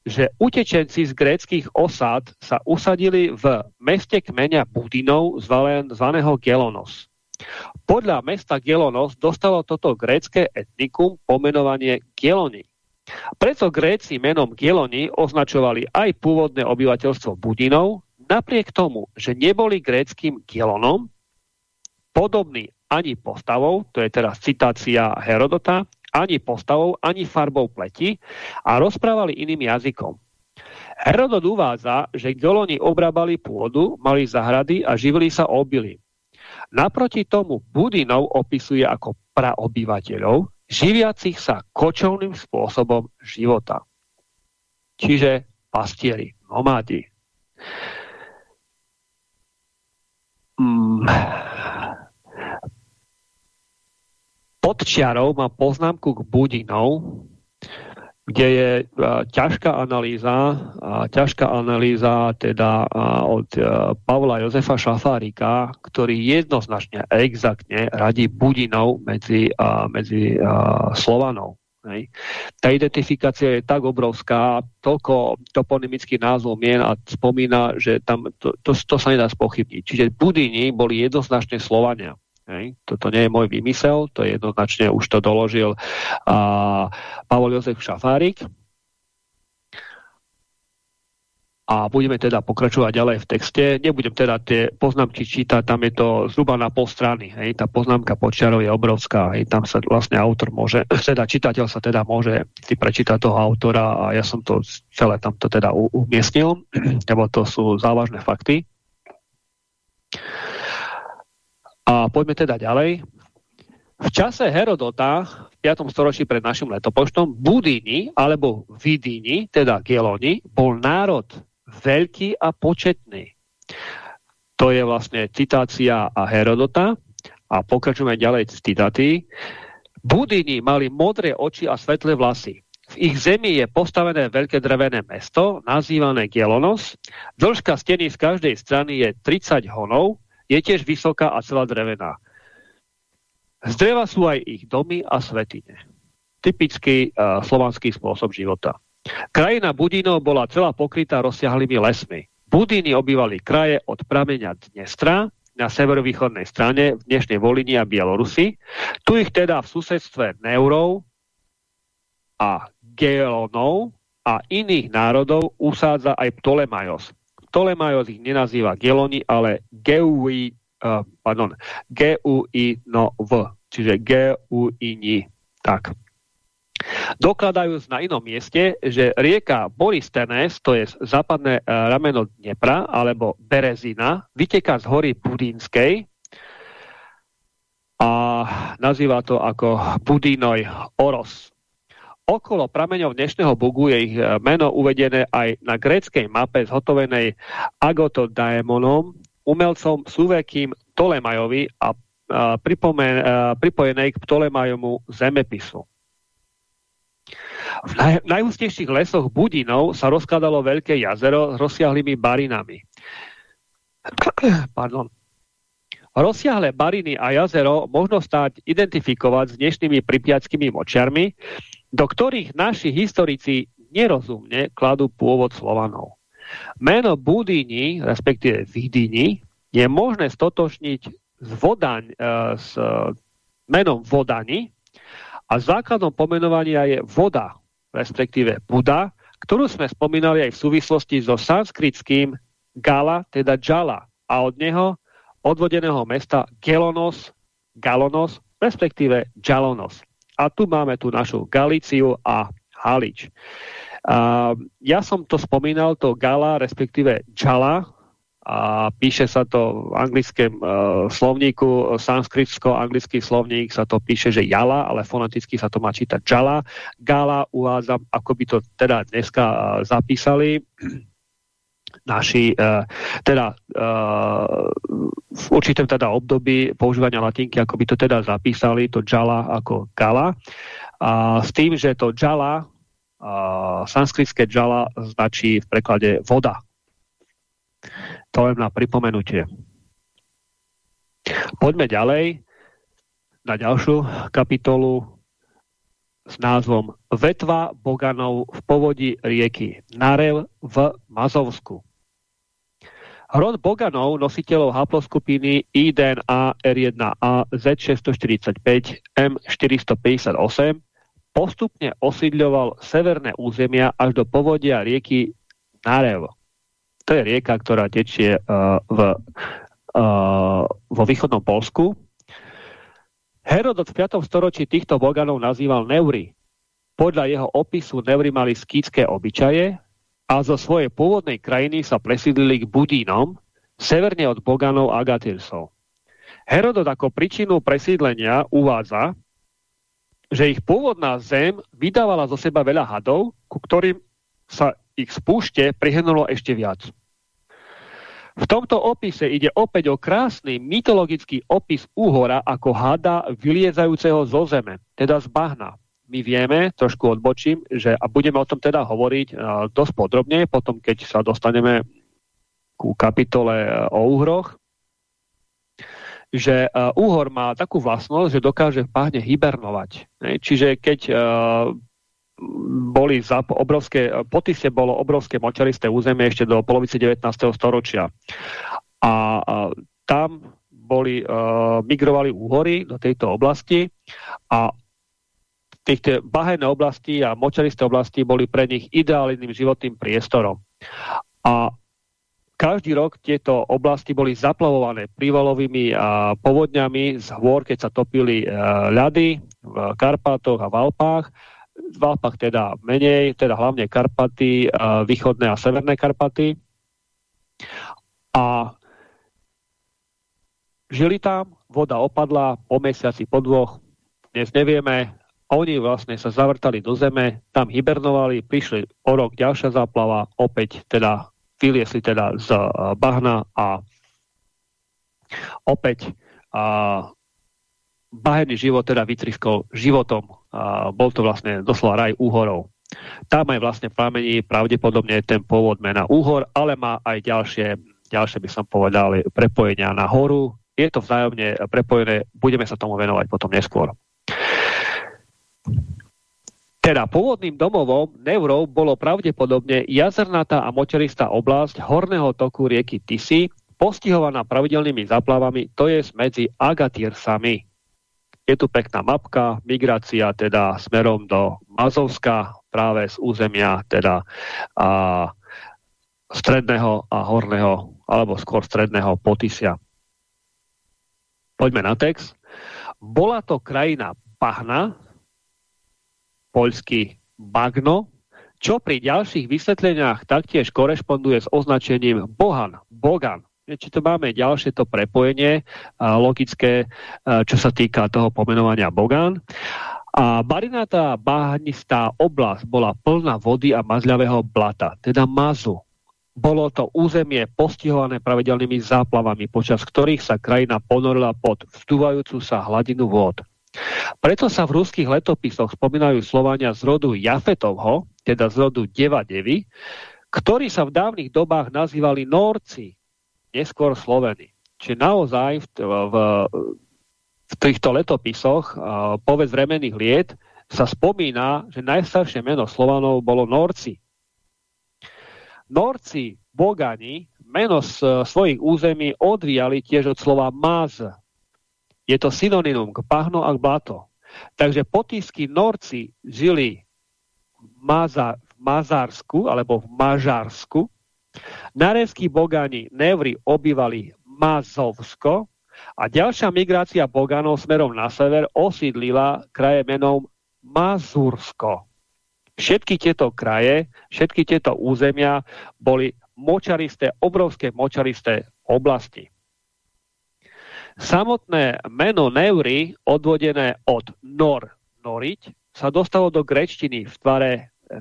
že utečenci z gréckých osád sa usadili v meste kmeňa Budinov zvaného Gelonos. Podľa mesta Gelonos dostalo toto grécké etnikum pomenovanie Geloni. Preto Gréci menom Geloni označovali aj pôvodné obyvateľstvo Budinov, napriek tomu, že neboli gréckým Gelonom, podobný ani postavou, to je teraz citácia Herodota, ani postavou, ani farbou pleti a rozprávali iným jazykom. Herodot uvádza, že Geloni obrábali pôdu, mali zahrady a živili sa obilím. Naproti tomu Budinov opisuje ako praobyvateľov, živiacich sa kočovným spôsobom života. Čiže pastieri, nomádi. Mm. Pod čiarou má poznámku k Budinov, kde je uh, ťažká analýza, uh, ťažká analýza teda uh, od uh, Pavla Jozefa Šafárika, ktorý jednoznačne exaktne radí Budinov medzi, uh, medzi uh, Slovanov. Hej. Tá identifikácia je tak obrovská, toľko toponymický názov mien a spomína, že tam to, to, to sa nedá spochybniť. Čiže Budini boli jednoznačne Slovania. Hej. Toto nie je môj vymysel, to je jednoznačne, už to doložil a, Pavol Jozef Šafárik. A budeme teda pokračovať ďalej v texte. Nebudem teda tie poznámky čítať, tam je to zhruba na pol strany. Hej. Tá poznámka počiarov je obrovská. Hej. Tam sa vlastne autor môže, teda čitateľ sa teda môže si prečítať toho autora a ja som to celé tamto teda umiestnil, lebo to sú závažné fakty. A poďme teda ďalej. V čase Herodota v 5. storočí pred našim letopočtom Budini alebo Vidini, teda Geloni, bol národ veľký a početný. To je vlastne citácia a Herodota a pokračujeme ďalej z citáty. Budini mali modré oči a svetlé vlasy. V ich zemi je postavené veľké drevené mesto, nazývané Gelonos. Dĺžka steny z každej strany je 30 honov, je tiež vysoká a celá drevená. Z dreva sú aj ich domy a svetine. Typický uh, slovanský spôsob života. Krajina Budinov bola celá pokrytá rozsiahlými lesmi. Budiny obývali kraje od prameňa Dnestra na severovýchodnej strane v dnešnej Volini a Bielorusy. Tu ich teda v susedstve Neurov a Gelonov a iných národov usádza aj Ptolemajos. Ptolemajos ich nenazýva Geloni, ale Geui, uh, pardon, Geuinov, čiže Geuini. Tak. Dokladajúc na inom mieste, že rieka Boristenes, to je západné uh, rameno Dnepra, alebo Berezina, vyteká z hory Budínskej a nazýva to ako Budinoj Oros. Okolo prameňov dnešného Bugu je ich e, meno uvedené aj na gréckej mape zhotovenej Agotodaemonom, umelcom Suvekým Ptolemajovi a, a, pripomen, a pripojenej k Ptolemajovmu zemepisu. V naj, najústejších lesoch Budinov sa rozkladalo veľké jazero s rozsiahlými barinami. Pardon. Rozsiahle bariny a jazero možno stáť identifikovať s dnešnými pripiackými močiarmi, do ktorých naši historici nerozumne kladú pôvod Slovanov. Meno Budíni, respektíve Vidini, je možné stotočniť s, vodaň, e, s menom Vodani a základom pomenovania je voda, respektíve Buda, ktorú sme spomínali aj v súvislosti so sanskritským Gala, teda Jala a od neho odvodeného mesta Gelonos, Galonos, respektíve Jalonos. A tu máme tu našu Galíciu a Halič. Uh, ja som to spomínal, to Gala, respektíve Jala, a píše sa to v anglickom uh, slovníku, sanskritsko-anglický slovník sa to píše, že Jala, ale foneticky sa to má čítať Jala. Gala uvádzam, ako by to teda dneska uh, zapísali naši, uh, teda uh, v určitom teda období používania latinky, ako by to teda zapísali, to Jala ako Gala. A s tým, že to Jala, uh, sanskritské Jala značí v preklade voda. To len na pripomenutie. Poďme ďalej na ďalšiu kapitolu s názvom Vetva Boganov v povodí rieky Narev v Mazovsku. Rod Boganov, nositeľov haploskupiny I-DNA R1A Z645 M458, postupne osídľoval severné územia až do povodia rieky Narev. To je rieka, ktorá tečie uh, v, uh, vo východnom Polsku Herodot v 5. storočí týchto boganov nazýval Neury. Podľa jeho opisu Neury mali skýtské obyčaje a zo svojej pôvodnej krajiny sa presídlili k Budínom, severne od boganov Agatirsov. Herodot ako príčinu presídlenia uvádza, že ich pôvodná zem vydávala zo seba veľa hadov, ku ktorým sa ich spúšte prihnulo ešte viac. V tomto opise ide opäť o krásny mytologický opis úhora ako hada vyliezajúceho zo zeme, teda z bahna. My vieme, trošku odbočím, že a budeme o tom teda hovoriť uh, dosť podrobne, potom keď sa dostaneme ku kapitole uh, o úhroch, že uh, úhor má takú vlastnosť, že dokáže v bahne hibernovať. Čiže keď boli za obrovské, po Tise bolo obrovské močaristé územie ešte do polovice 19. storočia. A, tam boli, migrovali úhory do tejto oblasti a týchto bahenné oblasti a močaristé oblasti boli pre nich ideálnym životným priestorom. A každý rok tieto oblasti boli zaplavované prívalovými povodňami z hôr, keď sa topili uh, ľady v Karpátoch a v Alpách v Alpách teda menej, teda hlavne Karpaty, východné a severné Karpaty. A žili tam, voda opadla po mesiaci, po dvoch, dnes nevieme, oni vlastne sa zavrtali do zeme, tam hibernovali, prišli o rok ďalšia záplava, opäť teda vyliesli teda z bahna a opäť a bahený život teda vytriskol životom a bol to vlastne doslova raj úhorov. Tam aj vlastne pramení pravdepodobne ten pôvod mena úhor, ale má aj ďalšie, ďalšie by som povedal, prepojenia na horu. Je to vzájomne prepojené, budeme sa tomu venovať potom neskôr. Teda pôvodným domovom Neurov bolo pravdepodobne jazernatá a močeristá oblasť horného toku rieky Tisy, postihovaná pravidelnými záplavami, to je medzi Agatírsami. Je tu pekná mapka, migrácia teda smerom do Mazovska, práve z územia teda a, stredného a horného, alebo skôr stredného Potisia. Poďme na text. Bola to krajina Pahna, poľský Bagno, čo pri ďalších vysvetleniach taktiež korešponduje s označením Bohan, Bogan, či to máme ďalšie to prepojenie logické, čo sa týka toho pomenovania Bogán. A barinátá bahnistá oblasť bola plná vody a mazľavého blata, teda mazu. Bolo to územie postihované pravidelnými záplavami, počas ktorých sa krajina ponorila pod vstúvajúcu sa hladinu vôd. Preto sa v ruských letopisoch spomínajú Slovania z rodu Jafetovho, teda z rodu Deva ktorí sa v dávnych dobách nazývali Norci, neskôr Sloveny. Čiže naozaj v, v, v týchto letopisoch povedz vremených liet sa spomína, že najstaršie meno Slovanov bolo Norci. Norci, Bogani, meno z svojich území odvíjali tiež od slova maz. Je to synonymum k pahno a k blato. Takže potísky Norci žili Maza, v Mazársku alebo v Mažarsku. Narevskí Bogani Nevry obývali Mazovsko a ďalšia migrácia Boganov smerom na sever osídlila kraje menom Mazursko. Všetky tieto kraje, všetky tieto územia boli močaristé, obrovské močaristé oblasti. Samotné meno Neury, odvodené od Nor, Noriť, sa dostalo do grečtiny v tvare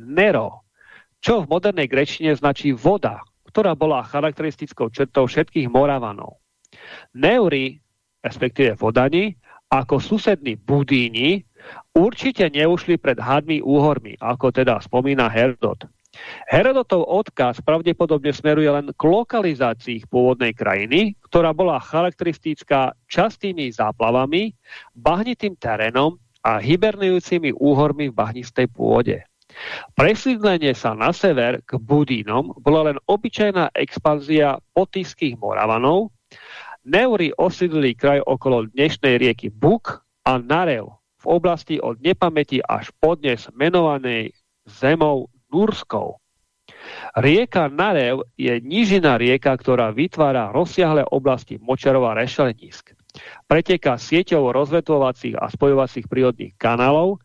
Nero, čo v modernej grečtine značí voda, ktorá bola charakteristickou črtou všetkých Moravanov. Neury, respektíve Vodani, ako susední Budíni, určite neušli pred hadmi úhormi, ako teda spomína Herodot. Herodotov odkaz pravdepodobne smeruje len k lokalizácii ich pôvodnej krajiny, ktorá bola charakteristická častými záplavami, bahnitým terénom a hibernujúcimi úhormi v bahnistej pôde. Presídlenie sa na sever k Budínom bola len obyčajná expanzia potiských Moravanov. Neuri osídlili kraj okolo dnešnej rieky Buk a Narev v oblasti od nepamäti až podnes menovanej zemou Nurskou. Rieka Narev je nížina rieka, ktorá vytvára rozsiahle oblasti močarov a rešelenisk. Preteká sieťou rozvetovacích a spojovacích prírodných kanálov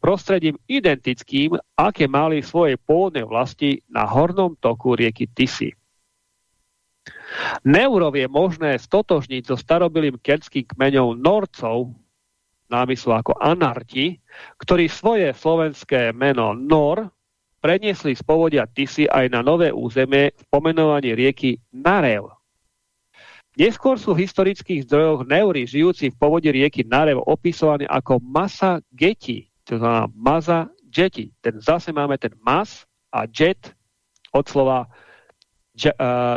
prostredím identickým, aké mali svoje pôvodné vlasti na hornom toku rieky Tisy. Neurov je možné stotožniť so starobilým keľským kmeňom Norcov, námyslu ako Anarti, ktorí svoje slovenské meno Nor preniesli z povodia Tisy aj na nové územie v pomenovaní rieky Narev. Neskôr sú v historických zdrojoch Neury žijúci v povodí rieky Narev opisovaní ako masa geti, to znamená maza jeti. Ten zase máme ten mas a jet od slova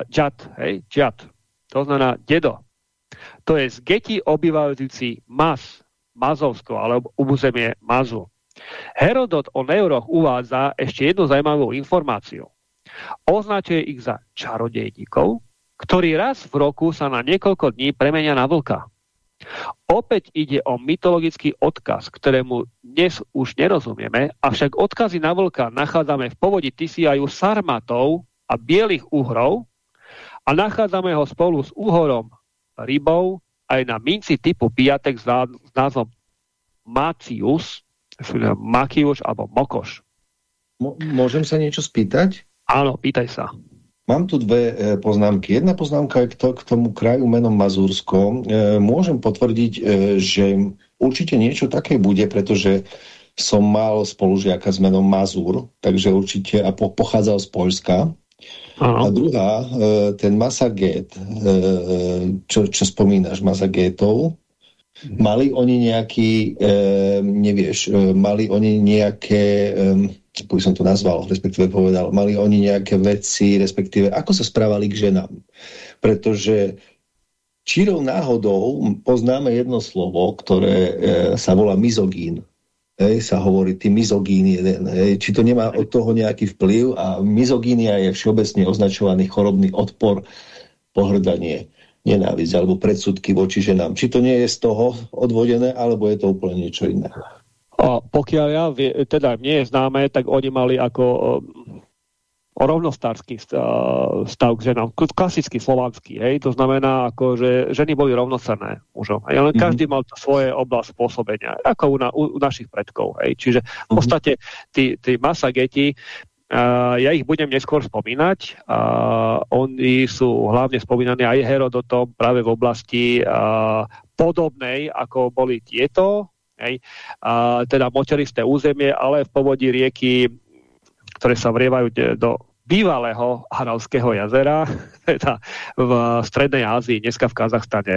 jat, hej, jat. To znamená dedo. To je z geti obývajúci mas, Mazovsko alebo územie Mazu. Herodot o neuroch uvádza ešte jednu zaujímavú informáciu. Označuje ich za čarodejníkov, ktorí raz v roku sa na niekoľko dní premenia na vlka. Opäť ide o mytologický odkaz, ktorému dnes už nerozumieme, avšak odkazy na vlka nachádzame v povodí Tisiaju sarmatov a bielých uhrov a nachádzame ho spolu s úhorom rybou aj na minci typu piatek s názvom Macius, Makiuš alebo Mokoš. Môžem sa niečo spýtať? Áno, pýtaj sa. Mám tu dve e, poznámky. Jedna poznámka je k, to, k tomu kraju menom Mazursko. E, môžem potvrdiť, e, že určite niečo také bude, pretože som mal spolužiaka s menom Mazur, takže určite a po, pochádzal z Poľska. Aha. A druhá, ten Masaget, čo, čo spomínaš, Masagetov, Mali oni nejaký, e, nevieš, e, mali oni nejaké, e, by som to nazval, respektíve povedal, mali oni nejaké veci, respektíve ako sa správali k ženám. Pretože čírou náhodou poznáme jedno slovo, ktoré e, sa volá mizogín. Hej, sa hovorí, ty mizogín jeden. Hej, či to nemá od toho nejaký vplyv a mizogínia je všeobecne označovaný chorobný odpor, pohrdanie nenávisť alebo predsudky voči ženám. Či to nie je z toho odvodené, alebo je to úplne niečo iné? A pokiaľ ja vie, teda nie je známe, tak oni mali ako o rovnostársky stav k ženám, klasický slovanský, hej, to znamená, ako, že ženy boli rovnocenné mužom, hej, ale mm -hmm. každý mal to svoje oblast pôsobenia, ako u, na, u, u našich predkov, hej, čiže v mhm. podstate tí, tí masageti ja ich budem neskôr spomínať. Oni sú hlavne spomínaní aj Herodotom práve v oblasti podobnej, ako boli tieto, hej, teda močeristé územie, ale v povodí rieky, ktoré sa vrievajú do bývalého Haravského jazera, teda v Strednej Ázii, dneska v Kazachstane.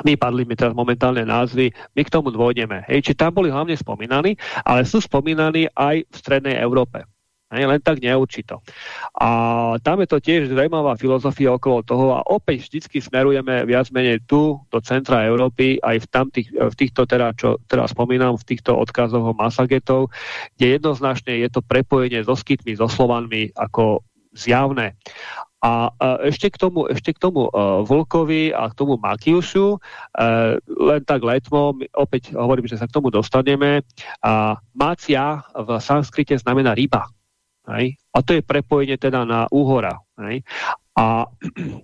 Vypadli mi teraz momentálne názvy, my k tomu dôjdeme. Hej, či tam boli hlavne spomínaní, ale sú spomínaní aj v Strednej Európe. Hej, len tak neurčito. A tam je to tiež zaujímavá filozofia okolo toho a opäť vždycky smerujeme viac menej tu do centra Európy, aj v, tamtých, v týchto, teda, čo teraz spomínam, v týchto odkazoch o Masagetov, kde jednoznačne je to prepojenie so skytmi, so Slovanmi ako zjavné. A ešte k tomu, ešte k tomu uh, Vlkovi a k tomu Makiusu, uh, len tak letmo, opäť hovorím, že sa k tomu dostaneme. Uh, Mácia v sanskrite znamená ryba. Hej? A to je prepojenie teda na úhora. Hej? A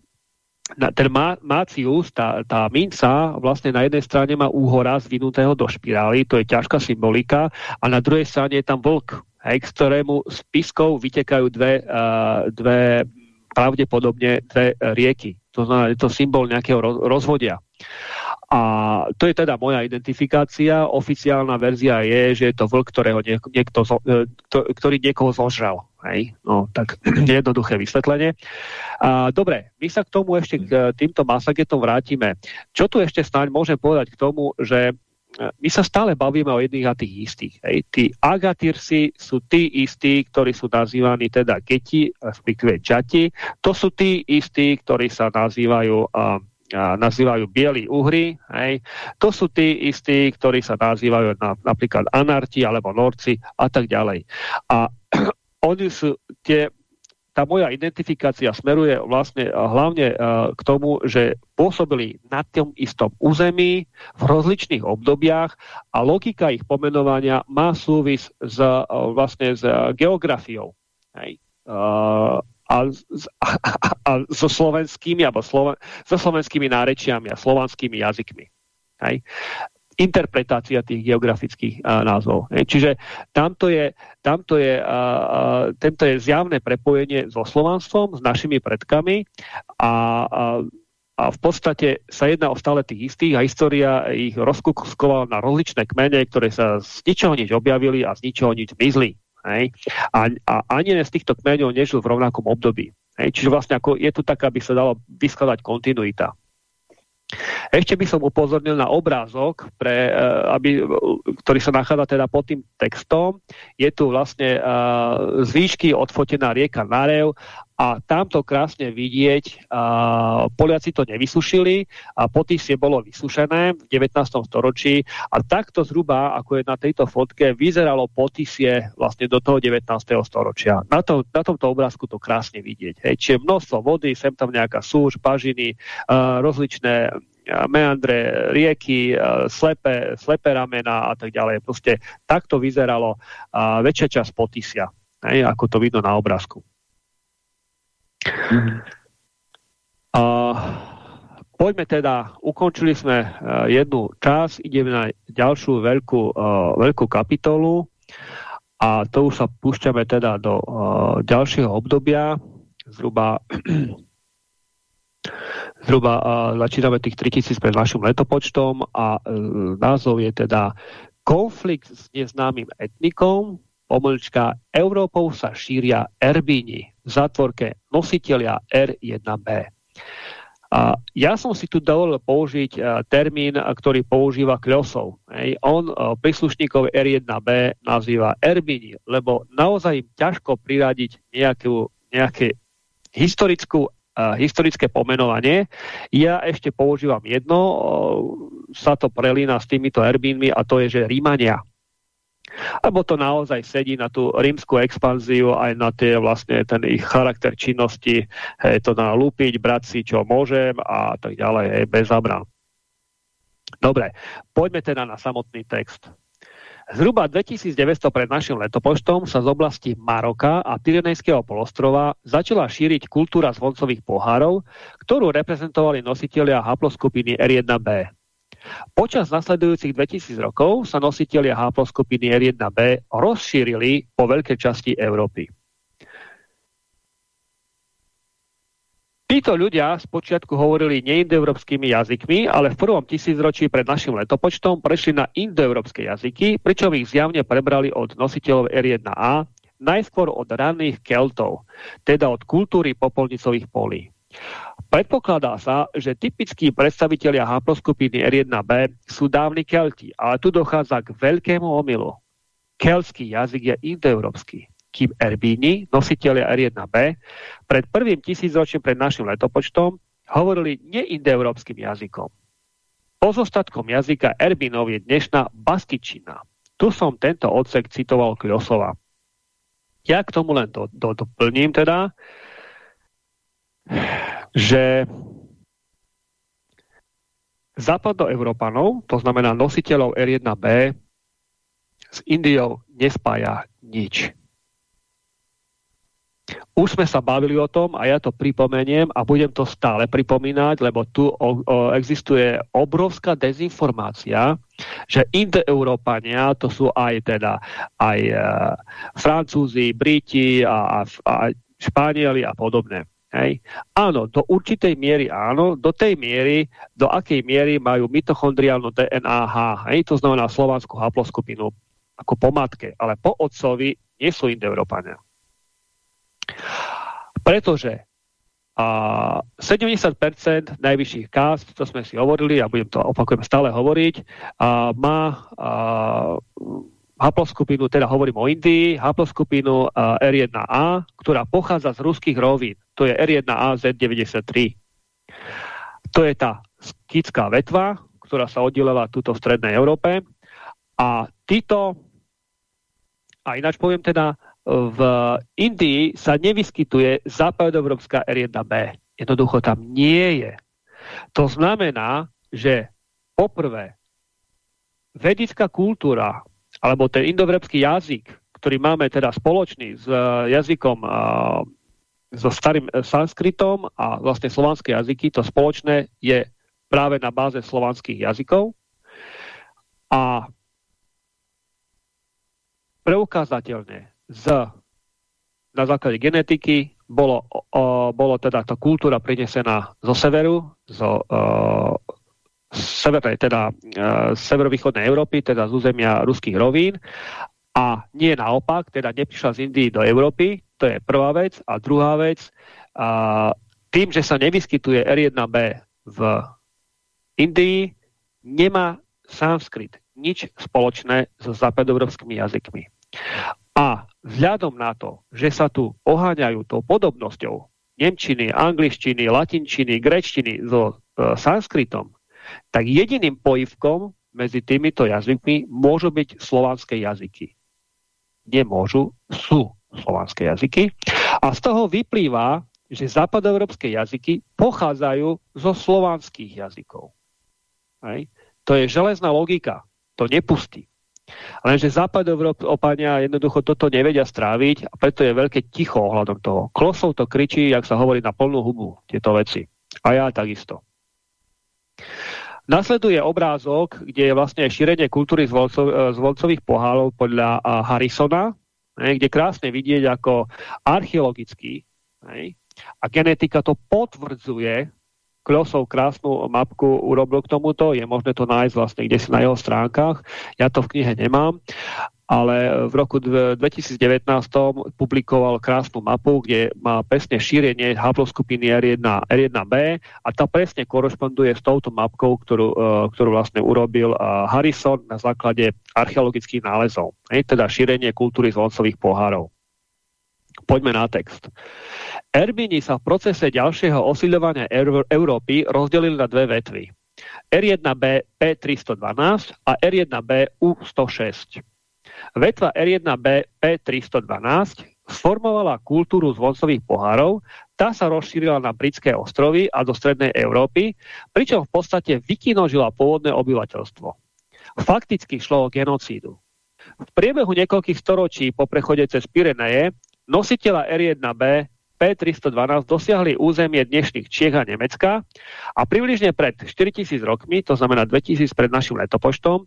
na, ten má, Mácius, tá, tá minca, vlastne na jednej strane má úhora zvinutého do špirály, to je ťažká symbolika, a na druhej strane je tam vlk, hej, z ktorému z piskov vytekajú dve, uh, dve pravdepodobne dve rieky. To znamená, je to symbol nejakého rozvodia. A to je teda moja identifikácia. Oficiálna verzia je, že je to vlk, ktorého niek niekto, e, ktorý niekoho zožral. Hej? No, tak jednoduché vysvetlenie. A, dobre, my sa k tomu ešte k týmto masagetom vrátime. Čo tu ešte snáď môžem povedať k tomu, že e, my sa stále bavíme o jedných a tých istých. Hej. Tí agatírsi sú tí istí, ktorí sú nazývaní teda geti, respektíve čati. To sú tí istí, ktorí sa nazývajú uh, nazývajú bieli uhry. Hej. To sú tí istí, ktorí sa nazývajú na, napríklad anarti alebo norci a tak ďalej. A oni sú tie tá moja identifikácia smeruje vlastne hlavne k tomu, že pôsobili na tom istom území v rozličných obdobiach a logika ich pomenovania má súvis s, vlastne s geografiou. Hej. Uh, a, a, a so slovenskými alebo sloven, so slovenskými nárečiami a slovanskými jazykmi. Hej. Interpretácia tých geografických a, názvov. Hej. Čiže tamto je, tamto je, a, a, tento je zjavné prepojenie so slovanstvom, s našimi predkami a, a a v podstate sa jedná o stále tých istých a história ich rozkuskovala na rozličné kmene, ktoré sa z ničoho nič objavili a z ničoho nič zmizli. Hej? A, a ani z týchto kmeňov nežil v rovnakom období. Hej? Čiže vlastne ako je tu tak, aby sa dalo vyskladať kontinuita. Ešte by som upozornil na obrázok, pre, e, aby, ktorý sa nachádza teda pod tým textom. Je tu vlastne uh, z výšky odfotená rieka Narev a tamto krásne vidieť, uh, Poliaci to nevysušili a Potisie bolo vysušené v 19. storočí a takto zhruba, ako je na tejto fotke, vyzeralo Potisie vlastne do toho 19. storočia. Na, to, na tomto obrázku to krásne vidieť. Hej. Čiže množstvo vody, sem tam nejaká súž, bažiny, uh, rozličné meandre rieky, slepé, slepé ramena a tak ďalej. Proste takto vyzeralo väčšia časť Potisia, ako to vidno na obrázku. Uh, poďme teda, ukončili sme uh, jednu časť, ideme na ďalšiu veľkú, uh, veľkú kapitolu a to už sa púšťame teda do uh, ďalšieho obdobia, zhruba zhruba začíname tých 3000 pred našim letopočtom a názov je teda Konflikt s neznámym etnikom, pomlčka Európou sa šíria Erbíni v zátvorke nositeľia R1B. A ja som si tu dovolil použiť uh, termín, ktorý používa Kľosov. On uh, príslušníkov R1B nazýva Erbini, lebo naozaj im ťažko priradiť nejakú, nejaké historickú historické pomenovanie. Ja ešte používam jedno, sa to prelína s týmito Erbínmi a to je, že Rímania lebo to naozaj sedí na tú rímskú expanziu, aj na tie vlastne ten ich charakter činnosti, hej, to na lúpiť, brať si čo môžem a tak ďalej, hej, bez zabran. Dobre, poďme teda na samotný text. Zhruba 2900 pred našim letopočtom sa z oblasti Maroka a Pyrenejského polostrova začala šíriť kultúra zvoncových pohárov, ktorú reprezentovali nositelia haploskupiny R1b. Počas nasledujúcich 2000 rokov sa nositeľia haploskupiny R1b rozšírili po veľkej časti Európy. Títo ľudia spočiatku hovorili neindoeurópskymi jazykmi, ale v prvom tisícročí pred našim letopočtom prešli na indoeurópske jazyky, pričom ich zjavne prebrali od nositeľov R1A, najskôr od ranných Keltov, teda od kultúry popolnicových polí. Predpokladá sa, že typickí predstavitelia haploskupiny R1b sú dávni Kelti, ale tu dochádza k veľkému omylu. Keltský jazyk je indoeurópsky, kým Erbíni, nositeľia R1b, pred prvým tisícročím pred našim letopočtom hovorili neindoeurópskym jazykom. Pozostatkom jazyka Erbínov je dnešná baskičina. Tu som tento odsek citoval Kľosova. Ja k tomu len do, do, doplním teda, že západoeurópanov, to znamená nositeľov R1b, s Indiou nespája nič. Už sme sa bavili o tom a ja to pripomeniem a budem to stále pripomínať, lebo tu o, o, existuje obrovská dezinformácia, že Indo-Európania to sú aj teda aj e, Francúzi, Briti a, a, a Španieli a podobné. Hej. Áno, do určitej miery áno, do tej miery, do akej miery majú mitochondriálnu DNAH, hej, to znamená slovanskú haploskupinu ako po matke, ale po otcovi nie sú Indo-Európania. Pretože a 70% najvyšších kást, to sme si hovorili a budem to opakujem stále hovoriť, a má a, haploskupinu, teda hovorím o Indii, haploskupinu a, R1A, ktorá pochádza z ruských rovín. To je R1A Z93. To je tá skická vetva, ktorá sa oddielala túto v strednej Európe. A títo, a ináč poviem teda, v Indii sa nevyskytuje západoevropská R1B. Jednoducho tam nie je. To znamená, že poprvé vedická kultúra alebo ten indoevropský jazyk, ktorý máme teda spoločný s jazykom so starým sanskritom a vlastne slovanské jazyky, to spoločné je práve na báze slovanských jazykov. A preukázateľne z, na základe genetiky bolo, o, bolo teda tá kultúra prinesená zo severu, zo severnej, teda e, severovýchodnej Európy, teda z územia ruských rovín a nie naopak, teda neprišla z Indii do Európy, to je prvá vec. A druhá vec, a tým, že sa nevyskytuje R1b v Indii, nemá sanskrit nič spoločné so západoevropskými jazykmi. A vzhľadom na to, že sa tu oháňajú tou podobnosťou nemčiny, angličtiny, latinčiny, grečtiny so e, sanskritom, tak jediným pojivkom medzi týmito jazykmi môžu byť slovanské jazyky. Nemôžu, sú slovanské jazyky. A z toho vyplýva, že západoeurópske jazyky pochádzajú zo slovanských jazykov. Hej. To je železná logika. To nepustí. Lenže západoevropania jednoducho toto nevedia stráviť a preto je veľké ticho ohľadom toho. Klosov to kričí, jak sa hovorí na plnú hubu, tieto veci. A ja takisto. Nasleduje obrázok, kde je vlastne šírenie kultúry z, volcov, z volcových pohálov podľa Harrisona, kde krásne vidieť ako archeologický a genetika to potvrdzuje. Klosov krásnu mapku urobil k tomuto, je možné to nájsť vlastne kde si na jeho stránkach, ja to v knihe nemám, ale v roku 2019 publikoval krásnu mapu, kde má presne šírenie haploskupiny R1, R1b a tá presne korešponduje s touto mapkou, ktorú, e, ktorú vlastne urobil e, Harrison na základe archeologických nálezov. Teda šírenie kultúry zloncových pohárov. Poďme na text. Erbíni sa v procese ďalšieho osíľovania Európy rozdelili na dve vetvy. R1b P312 a R1b U106. Vetva R1b P312 sformovala kultúru zvoncových pohárov, tá sa rozšírila na britské ostrovy a do strednej Európy, pričom v podstate vykinožila pôvodné obyvateľstvo. Fakticky šlo o genocídu. V priebehu niekoľkých storočí po prechode cez Pyreneje nositeľa R1b P312 dosiahli územie dnešných Čiech a Nemecka a približne pred 4000 rokmi, to znamená 2000 pred našim letopočtom,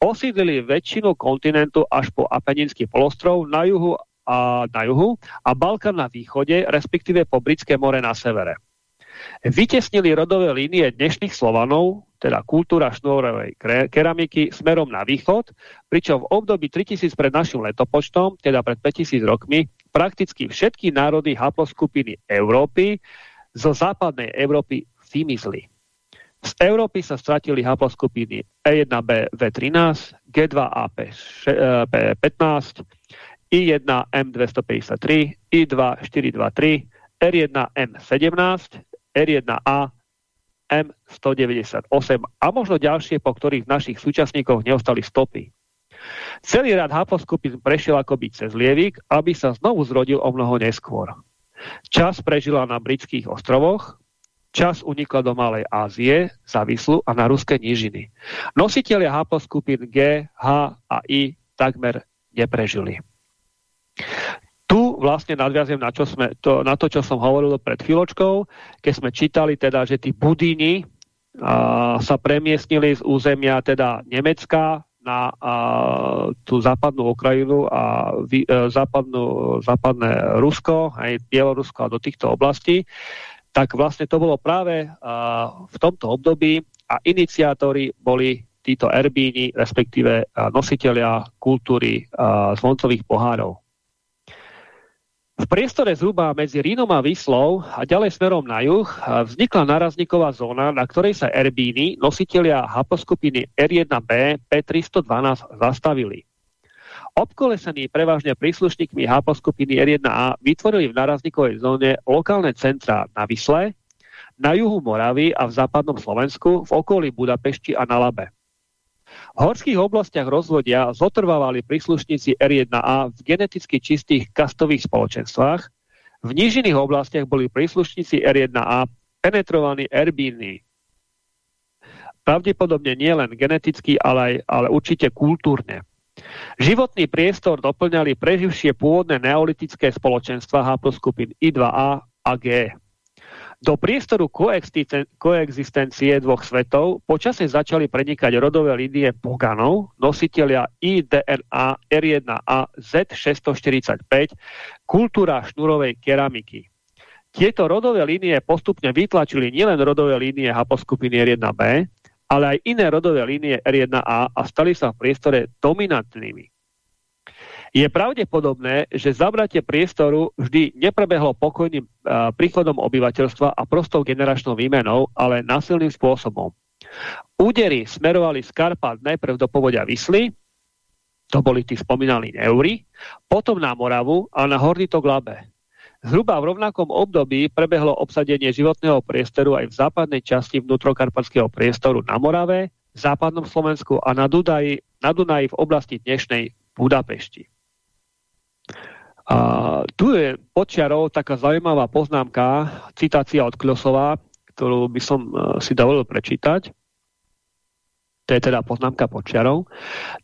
osídlili väčšinu kontinentu až po Apeninský polostrov na juhu a, na juhu a Balkán na východe, respektíve po Britské more na severe. Vytesnili rodové línie dnešných Slovanov, teda kultúra šnúrovej keramiky, smerom na východ, pričom v období 3000 pred našim letopočtom, teda pred 5000 rokmi, prakticky všetky národy haploskupiny Európy zo západnej Európy vymizli. Z Európy sa stratili haploskupiny E1B V13, G2AP 15, I1 M253, I2 423, R1 M17, R1A M198 a možno ďalšie, po ktorých našich súčasníkoch neostali stopy. Celý rad haploskupín prešiel akoby cez lievik, aby sa znovu zrodil o mnoho neskôr. Čas prežila na britských ostrovoch, čas unikla do Malej Ázie, Závislu a na ruské nížiny. Nositeľia haploskupín G, H a I takmer neprežili. Tu vlastne nadviazujem na, čo sme, to, na to, čo som hovoril pred chvíľočkou, keď sme čítali teda, že tí budíni a, sa premiestnili z územia teda Nemecka na a, tú západnú Ukrajinu a vy, e, západnú, západné Rusko, aj Bielorusko a do týchto oblastí, tak vlastne to bolo práve v tomto období a iniciátori boli títo erbíni, respektíve nositeľia kultúry zvoncových pohárov. V priestore zhruba medzi Rínom a Vyslou a ďalej smerom na juh vznikla narazníková zóna, na ktorej sa erbíny, nositeľia haposkupiny R1B P312 zastavili. Obkolesení prevažne príslušníkmi haposkupiny R1A vytvorili v narazníkovej zóne lokálne centra na Vysle, na juhu Moravy a v západnom Slovensku, v okolí Budapešti a na Labe. V horských oblastiach rozvodia zotrvávali príslušníci R1A v geneticky čistých kastových spoločenstvách, v nížiných oblastiach boli príslušníci R1A penetrovaní erbíny. Pravdepodobne nielen geneticky, ale, aj, ale určite kultúrne. Životný priestor doplňali preživšie pôvodné neolitické spoločenstva H plus skupín I2A a G. Do priestoru koexistencie dvoch svetov počasie začali prenikať rodové línie poganov, nositeľia IDNA R1A Z645, kultúra šnúrovej keramiky. Tieto rodové línie postupne vytlačili nielen rodové línie haposkupiny R1B, ale aj iné rodové línie R1A a stali sa v priestore dominantnými. Je pravdepodobné, že zabratie priestoru vždy neprebehlo pokojným príchodom obyvateľstva a prostou generačnou výmenou, ale násilným spôsobom. Údery smerovali z Karpat najprv do povodia Vysly, to boli tí spomínali Neury, potom na Moravu a na Horný tok Labe. Zhruba v rovnakom období prebehlo obsadenie životného priestoru aj v západnej časti vnútrokarpatského priestoru na Morave, v západnom Slovensku a na Dunaji, na Dunaji v oblasti dnešnej Budapešti. A tu je počiarov taká zaujímavá poznámka, citácia od Klosova, ktorú by som uh, si dovolil prečítať. To je teda poznámka počiarov.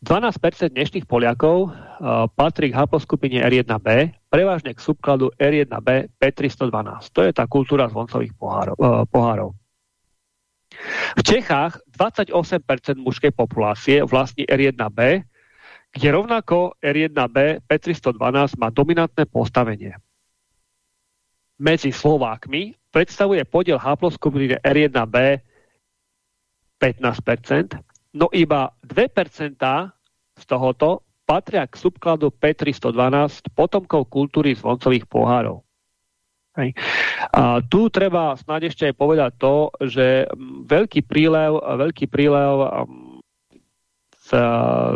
12% dnešných Poliakov uh, patrí k haploskupine R1B, prevažne k subkladu R1B P312. To je tá kultúra zvoncových pohárov. Uh, pohárov. V Čechách 28% mužskej populácie vlastní R1B, kde rovnako R1B P312 má dominantné postavenie. Medzi Slovákmi predstavuje podiel haploskupiny R1B 15%, no iba 2% z tohoto patria k subkladu P312 potomkov kultúry zvoncových pohárov. Hej. A tu treba snáď ešte aj povedať to, že veľký prílev, veľký prílev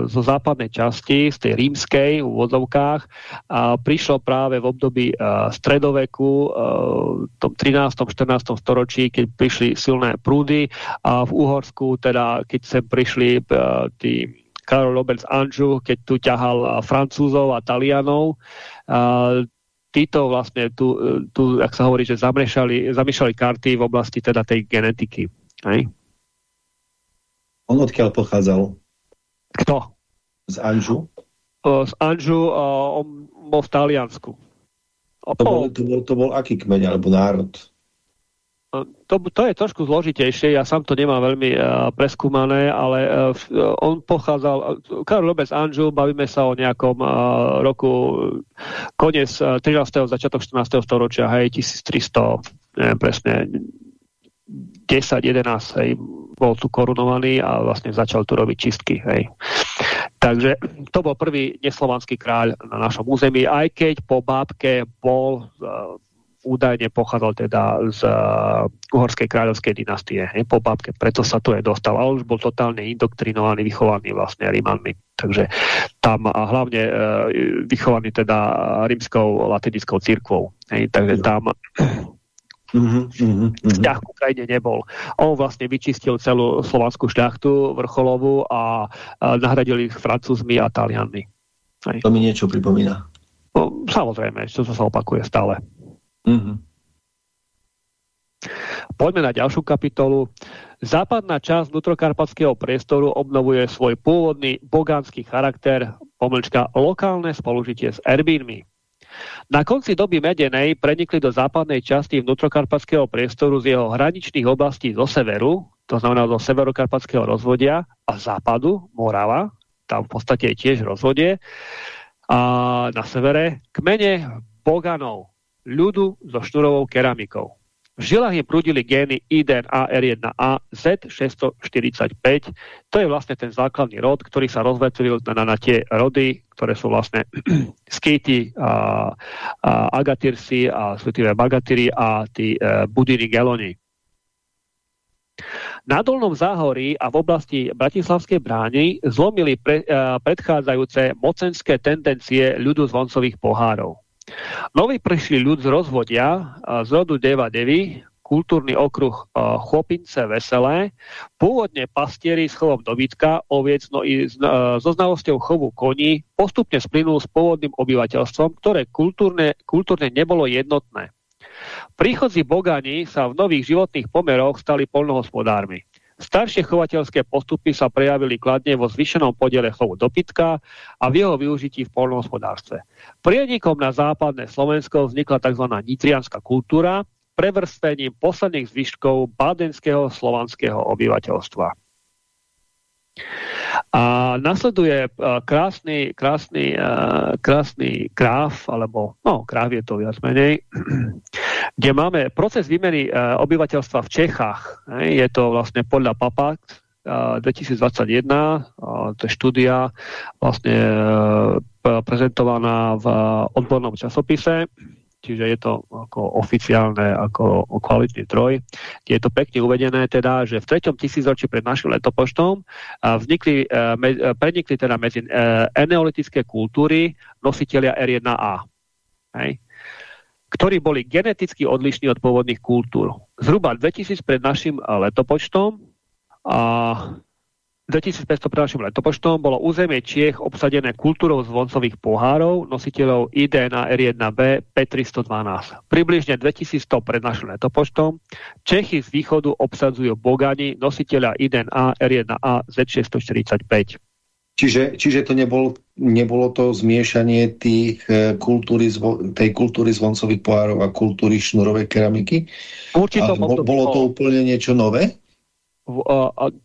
zo západnej časti, z tej rímskej v úvodzovkách, a prišlo práve v období stredoveku, v tom 13. 14. storočí, keď prišli silné prúdy a v Uhorsku, teda keď sem prišli tí Karol Roberts Anžu, keď tu ťahal Francúzov a Talianov, títo vlastne tu, tu ak sa hovorí, že zamiešali karty v oblasti teda tej genetiky. Hej? On odkiaľ pochádzal? Kto? Z Anžu? Z Anžu, on bol v Taliansku. To bol, to, bol, to bol aký kmeň alebo národ? To, to je trošku zložitejšie, ja sám to nemám veľmi uh, preskúmané, ale uh, on pochádzal, Karol Lobec Anžu, bavíme sa o nejakom uh, roku koniec uh, 13. začiatok 14. storočia, hej, 1300, neviem presne, 10, 11, hej, bol tu korunovaný a vlastne začal tu robiť čistky. Hej. Takže to bol prvý neslovanský kráľ na našom území, aj keď po bábke bol uh, údajne pochádzal teda z uh, uhorskej kráľovskej dynastie, hej, po bábke, preto sa tu aj dostal. Ale už bol totálne indoktrinovaný, vychovaný vlastne Rímanmi. Takže tam a hlavne uh, vychovaný teda rímskou latinickou církvou. Hej, takže tam Mm -hmm, vzťah k Ukrajine nebol. On vlastne vyčistil celú slovanskú šľachtu vrcholovú a, a nahradil ich francúzmi a talianmi. To mi niečo pripomína. No, samozrejme, čo sa opakuje stále. Mm -hmm. Poďme na ďalšiu kapitolu. Západná časť vnútrokarpatského priestoru obnovuje svoj pôvodný bogánsky charakter, pomlčka lokálne spolužitie s Erbínmi. Na konci doby medenej prenikli do západnej časti vnútrokarpatského priestoru z jeho hraničných oblastí zo severu, to znamená zo severokarpatského rozvodia a západu, Morava, tam v podstate je tiež rozvodie, a na severe kmene Boganov, ľudu so šnurovou keramikou. V žilách im prúdili gény I1A, R1A, Z645. To je vlastne ten základný rod, ktorý sa rozvetvil na, na tie rody, ktoré sú vlastne skýty, a, a agatirsi a svetivé bagatyry a tí e, budiny geloni. Na Dolnom záhorí a v oblasti Bratislavskej brány zlomili pre, e, predchádzajúce mocenské tendencie ľudu zvoncových pohárov. Nový prišli ľud z rozvodia, z rodu Deva Devy, kultúrny okruh Chopince Veselé, pôvodne pastieri s chovom dobytka, oviec, no i so znalosťou chovu koní, postupne splynul s pôvodným obyvateľstvom, ktoré kultúrne, kultúrne nebolo jednotné. Príchodzi Bogani sa v nových životných pomeroch stali polnohospodármi. Staršie chovateľské postupy sa prejavili kladne vo zvyšenom podiele chovu dobytka a v jeho využití v polnohospodárstve. Prienikom na západné Slovensko vznikla tzv. nitrianská kultúra, prevrstvením posledných zvyškov badenského slovanského obyvateľstva. A nasleduje krásny, krásny, krásny kráv, alebo no, kráv je to viac menej, kde máme proces výmeny obyvateľstva v Čechách. Je to vlastne podľa PAPAC 2021, to je štúdia vlastne prezentovaná v odbornom časopise čiže je to ako oficiálne, ako kvalitný troj, je to pekne uvedené teda, že v treťom tisícročí pred našim letopočtom vznikli, e, prenikli teda medzi e, eneolitické kultúry nositeľia R1A. Hej? ktorí boli geneticky odlišní od pôvodných kultúr. Zhruba 2000 pred našim letopočtom a 2500 pred našim letopočtom bolo územie Čiech obsadené kultúrou zvoncových pohárov, nositeľov IDNA R1B P312. Približne 2100 pred našim letopočtom Čechy z východu obsadzujú Bogani, nositeľa IDNA R1A Z645. Čiže, čiže to nebol, nebolo to zmiešanie tých, e, kultúry, tej kultúry zvoncových pohárov a kultúry šnurovej keramiky? Určite bolo to úplne niečo nové?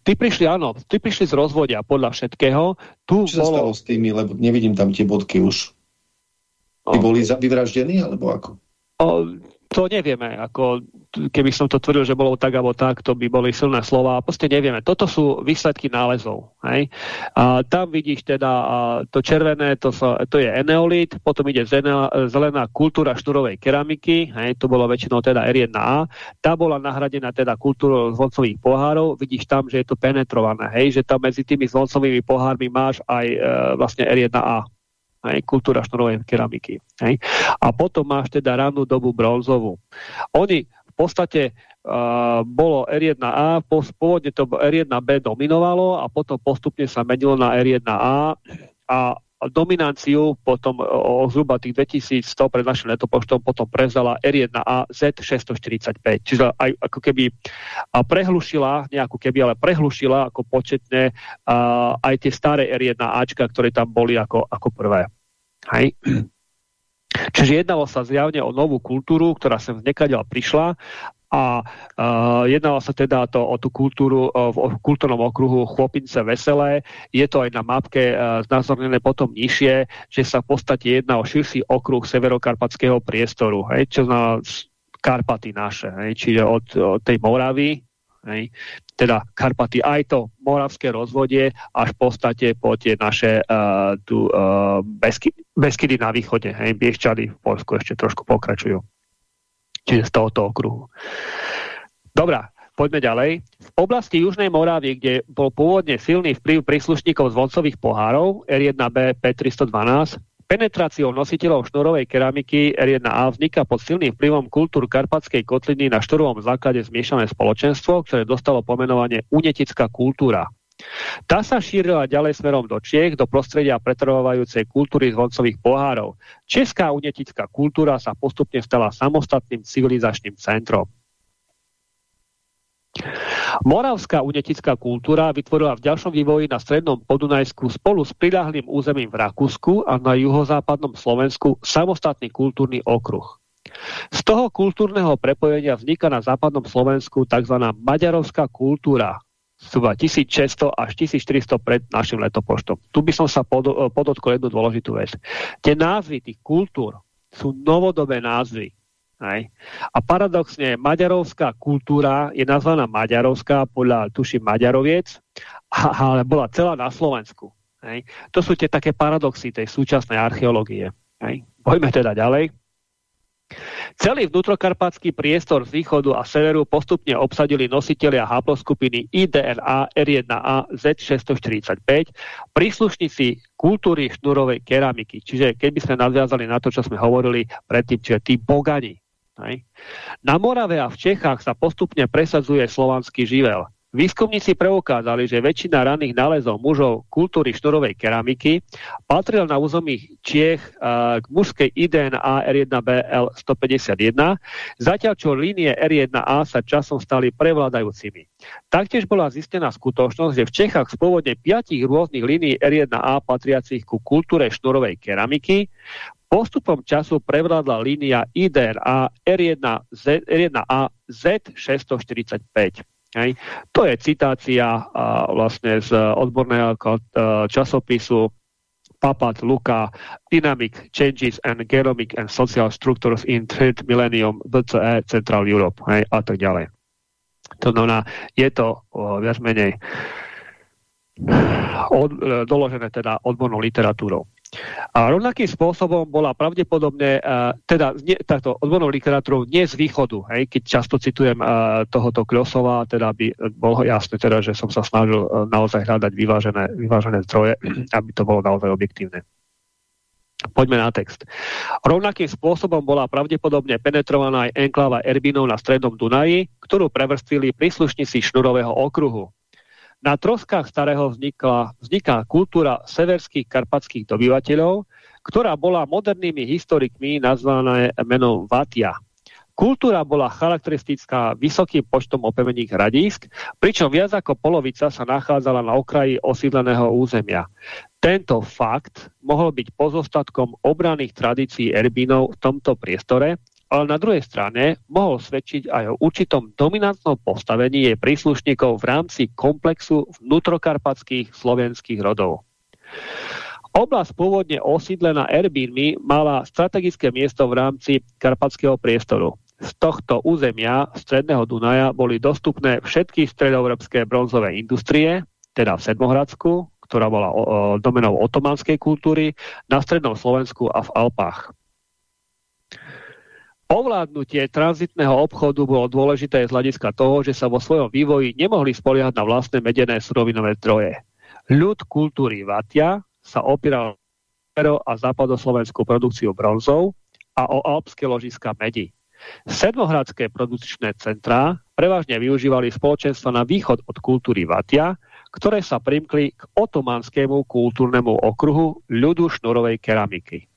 Ty prišli, áno, ty prišli z rozvodia podľa všetkého. Tu Čo bolo... sa stalo s tými, lebo nevidím tam tie bodky už. Ty okay. boli vyvraždení, alebo ako? Uh, to nevieme, ako keby som to tvrdil, že bolo tak alebo tak, to by boli silné slova. Proste nevieme. Toto sú výsledky nálezov. Hej? A tam vidíš teda to červené, to, sa, to je eneolit, potom ide zelená, zelená kultúra šnurovej keramiky, hej? to bolo väčšinou teda R1A. Tá bola nahradená teda kultúrou zvoncových pohárov. Vidíš tam, že je to penetrované, hej? že tam medzi tými zvoncovými pohármi máš aj e, vlastne R1A hej, kultúra šnurovej keramiky. Hej. A potom máš teda rannú dobu bronzovú. Oni v podstate uh, bolo R1A, pôvodne to R1B dominovalo a potom postupne sa menilo na R1A a dominanciu potom o zhruba tých 2100 pred našim letopočtom potom prevzala R1A Z645. Čiže aj ako keby prehlušila, nejakú keby, ale prehlušila ako početne uh, aj tie staré R1Ačka, ktoré tam boli ako, ako prvé. Hej. Čiže jednalo sa zjavne o novú kultúru, ktorá sem znekaďal prišla a uh, jednalo sa teda to, o tú kultúru uh, v kultúrnom okruhu Chłopince Veselé. Je to aj na mapke uh, znázornené potom nižšie, že sa v podstate jedná o širší okruh severokarpatského priestoru, hej, čo znamená Karpaty naše, hej, čiže od, od tej Moravy Hej. Teda Karpaty aj to moravské rozvodie až v podstate po tie naše uh, tu, uh, Besky, Beskydy na východe. Hej. Bieščady v Polsku ešte trošku pokračujú. Čiže z tohoto okruhu. Dobrá, poďme ďalej. V oblasti Južnej Morávy, kde bol pôvodne silný vplyv príslušníkov zvoncových pohárov R1B P312, Penetráciou nositeľov šnurovej keramiky R1A vzniká pod silným vplyvom kultúr karpatskej kotliny na štorovom základe zmiešané spoločenstvo, ktoré dostalo pomenovanie unetická kultúra. Tá sa šírila ďalej smerom do Čiech, do prostredia pretrvávajúcej kultúry zvoncových pohárov. Česká unetická kultúra sa postupne stala samostatným civilizačným centrom. Moravská unetická kultúra vytvorila v ďalšom vývoji na strednom Podunajsku spolu s prilahlým územím v Rakúsku a na juhozápadnom Slovensku samostatný kultúrny okruh. Z toho kultúrneho prepojenia vzniká na západnom Slovensku tzv. maďarovská kultúra, zhruba 1600 až 1400 pred našim letopočtom. Tu by som sa podotkol jednu dôležitú vec. Tie názvy tých kultúr sú novodobé názvy. Hej. A paradoxne, maďarovská kultúra je nazvaná maďarovská podľa, tuším, Maďaroviec, ale bola celá na Slovensku. Hej. To sú tie také paradoxy tej súčasnej archeológie. Poďme teda ďalej. Celý vnútrokarpatský priestor z východu a severu postupne obsadili nositelia haploskupiny IDNA R1A Z645, príslušníci kultúry šnúrovej keramiky. Čiže keby sme nadviazali na to, čo sme hovorili predtým, čiže tí bogani, Na Morave a v Čechách sa postupne presadzuje slovanský živel. Výskumníci preukázali, že väčšina raných nálezov mužov kultúry štorovej keramiky patril na území Čiech uh, k mužskej IDNA R1BL 151, zatiaľ čo línie R1A sa časom stali prevládajúcimi. Taktiež bola zistená skutočnosť, že v Čechách z pôvodne piatich rôznych línií R1A patriacich ku kultúre štorovej keramiky Postupom času prevládla línia IDRA R1, Z, R1A Z645. Hej. To je citácia a, vlastne z odborného časopisu Papat Luka Dynamic Changes and Genomic and Social Structures in Third Millennium BCE Central Europe hej, a tak ďalej. To znamená, je to o, viac menej od, e, doložené teda odbornou literatúrou. A rovnakým spôsobom bola pravdepodobne, uh, teda nie, takto odbornou literatúrou nie z východu, hej, keď často citujem uh, tohoto Kľosova, teda by bolo jasné, teda, že som sa snažil uh, naozaj hľadať vyvážené, vyvážené zdroje, aby to bolo naozaj objektívne. Poďme na text. Rovnakým spôsobom bola pravdepodobne penetrovaná aj enkláva Erbinov na strednom Dunaji, ktorú prevrstvili príslušníci šnurového okruhu. Na troskách starého vznikla, vzniká kultúra severských karpatských dobyvateľov, ktorá bola modernými historikmi nazvaná menom Vatia. Kultúra bola charakteristická vysokým počtom opevnených hradísk, pričom viac ako polovica sa nachádzala na okraji osídleného územia. Tento fakt mohol byť pozostatkom obraných tradícií Erbínov v tomto priestore ale na druhej strane mohol svedčiť aj o určitom dominantnom postavení jej príslušníkov v rámci komplexu vnútrokarpatských slovenských rodov. Oblasť pôvodne osídlená Erbínmi mala strategické miesto v rámci karpatského priestoru. Z tohto územia stredného Dunaja boli dostupné všetky stredoeurópske bronzové industrie, teda v Sedmohradsku, ktorá bola domenou otomanskej kultúry, na strednom Slovensku a v Alpách. Ovládnutie tranzitného obchodu bolo dôležité z hľadiska toho, že sa vo svojom vývoji nemohli spoliehať na vlastné medené surovinové zdroje. Ľud kultúry Vatia sa opieral a západoslovenskú produkciu bronzov a o alpské ložiska medi. Sedmohradské produkčné centrá prevažne využívali spoločenstvo na východ od kultúry Vatia, ktoré sa primkli k otomanskému kultúrnemu okruhu ľudu šnurovej keramiky.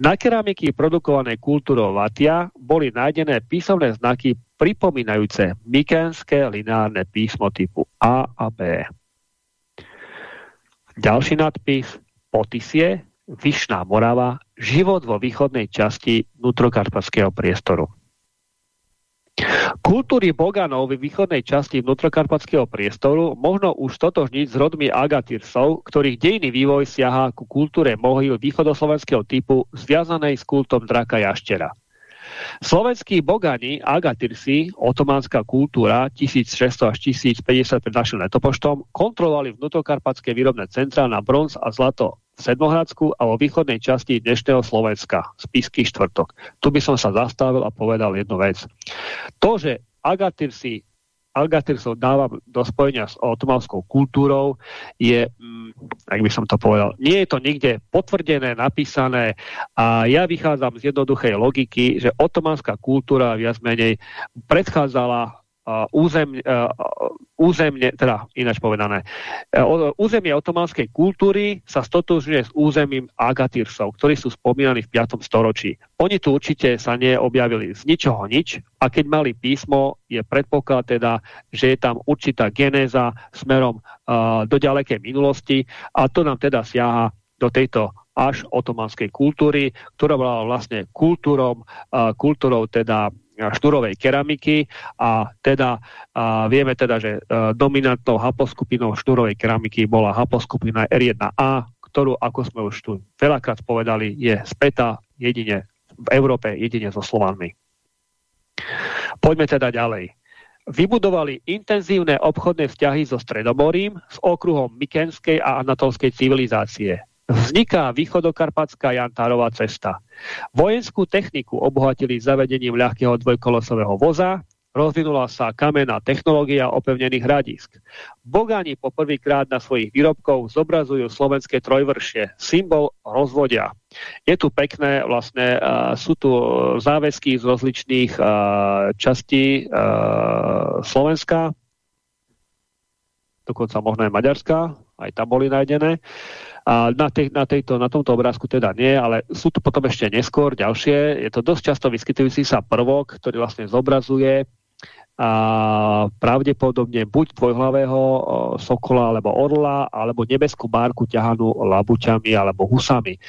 Na keramiky produkované kultúrou Vatia boli nájdené písomné znaky pripomínajúce mykenské lineárne písmo typu A a B. Ďalší nadpis Potisie, Vyšná Morava, život vo východnej časti vnútrokarpatského priestoru. Kultúry Boganov v východnej časti vnútrokarpatského priestoru možno už totožniť s rodmi Agatírsov, ktorých dejný vývoj siaha ku kultúre mohyl východoslovenského typu zviazanej s kultom draka jaštera. Slovenskí bogani, Agatyrsi, otománska kultúra 1600 až 1050 pred našim letopočtom, kontrolovali vnútrokarpatské výrobné centrá na bronz a zlato Sedmohradsku a vo východnej časti dnešného Slovenska, Spisky štvrtok. Tu by som sa zastavil a povedal jednu vec. To, že Agatyrsi Algatyrsov dáva do spojenia s otomanskou kultúrou, je, mm, ak by som to povedal, nie je to nikde potvrdené, napísané a ja vychádzam z jednoduchej logiky, že otomanská kultúra viac menej predchádzala územne, územne, teda ináč povedané, územie otomanskej kultúry sa stotožňuje s územím Agatírsov, ktorí sú spomínaní v 5. storočí. Oni tu určite sa neobjavili z ničoho nič a keď mali písmo, je predpoklad teda, že je tam určitá genéza smerom uh, do ďalekej minulosti a to nám teda siaha do tejto až otomanskej kultúry, ktorá bola vlastne kultúrom, uh, kultúrou teda štúrovej keramiky a teda a vieme teda, že a, dominantnou haposkupinou štúrovej keramiky bola haposkupina R1A, ktorú, ako sme už tu veľakrát povedali, je spätá jedine v Európe, jedine so Slovanmi. Poďme teda ďalej. Vybudovali intenzívne obchodné vzťahy so Stredomorím, s okruhom Mykenskej a Anatolskej civilizácie vzniká východokarpatská Jantárová cesta. Vojenskú techniku obohatili zavedením ľahkého dvojkolosového voza, rozvinula sa kamenná technológia opevnených hradisk. Bogáni poprvýkrát na svojich výrobkov zobrazujú slovenské trojvršie, symbol rozvodia. Je tu pekné, vlastne uh, sú tu záväzky z rozličných uh, častí uh, Slovenska, dokonca možno aj Maďarska, aj tam boli nájdené. Uh, a na, tej, na, tejto, na tomto obrázku teda nie, ale sú tu potom ešte neskôr ďalšie. Je to dosť často vyskytujúci sa prvok, ktorý vlastne zobrazuje a pravdepodobne buď dvojhlavého sokola alebo orla, alebo nebeskú bárku ťahanú labuťami alebo husami.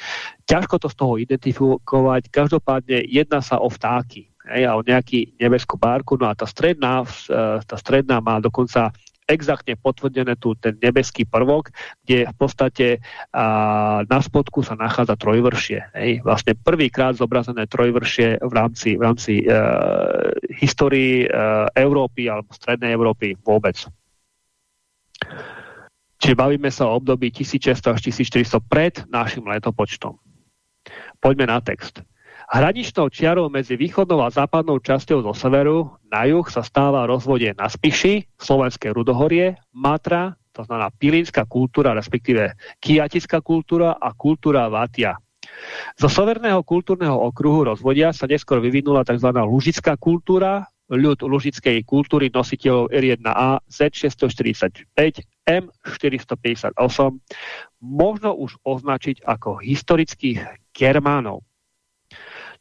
Ťažko to z toho identifikovať, každopádne jedná sa o vtáky hej, o nejaký nebeskú bárku, no a tá stredná, e, tá stredná má dokonca exaktne potvrdené tu ten nebeský prvok, kde v podstate a, na spodku sa nachádza trojvršie. Hej. Vlastne prvýkrát zobrazené trojvršie v rámci, v rámci e, histórii e, Európy alebo Strednej Európy vôbec. Čiže bavíme sa o období 1600 až 1400 pred našim letopočtom. Poďme na text. Hraničnou čiarou medzi východnou a západnou časťou zo severu na juh sa stáva rozvodie na Spiši, Slovenské Rudohorie, Matra, to znamená pilínska kultúra, respektíve kiatická kultúra a kultúra Vatia. Zo severného kultúrneho okruhu rozvodia sa neskôr vyvinula tzv. lužická kultúra, ľud lužickej kultúry nositeľov R1A Z645 M458 možno už označiť ako historických Germánov.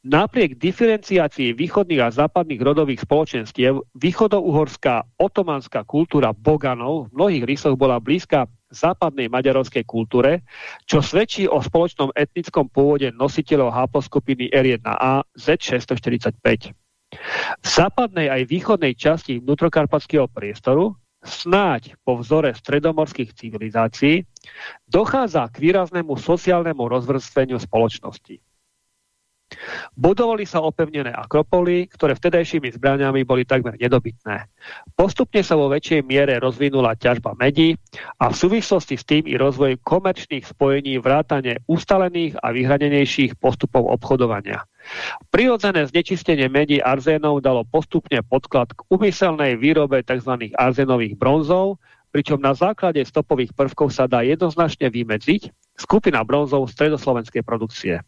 Napriek diferenciácii východných a západných rodových spoločenstiev, východouhorská otomanská kultúra Boganov v mnohých rysoch bola blízka západnej maďarovskej kultúre, čo svedčí o spoločnom etnickom pôvode nositeľov háposkupiny R1A Z645. V západnej aj východnej časti vnútrokarpatského priestoru snáď po vzore stredomorských civilizácií dochádza k výraznému sociálnemu rozvrstveniu spoločnosti. Budovali sa opevnené akropoly, ktoré vtedajšími zbraniami boli takmer nedobytné. Postupne sa vo väčšej miere rozvinula ťažba medí a v súvislosti s tým i rozvoj komerčných spojení vrátane ustalených a vyhranenejších postupov obchodovania. Prirodzené znečistenie medí arzénov dalo postupne podklad k umyselnej výrobe tzv. arzénových bronzov, pričom na základe stopových prvkov sa dá jednoznačne vymedziť skupina bronzov stredoslovenskej produkcie.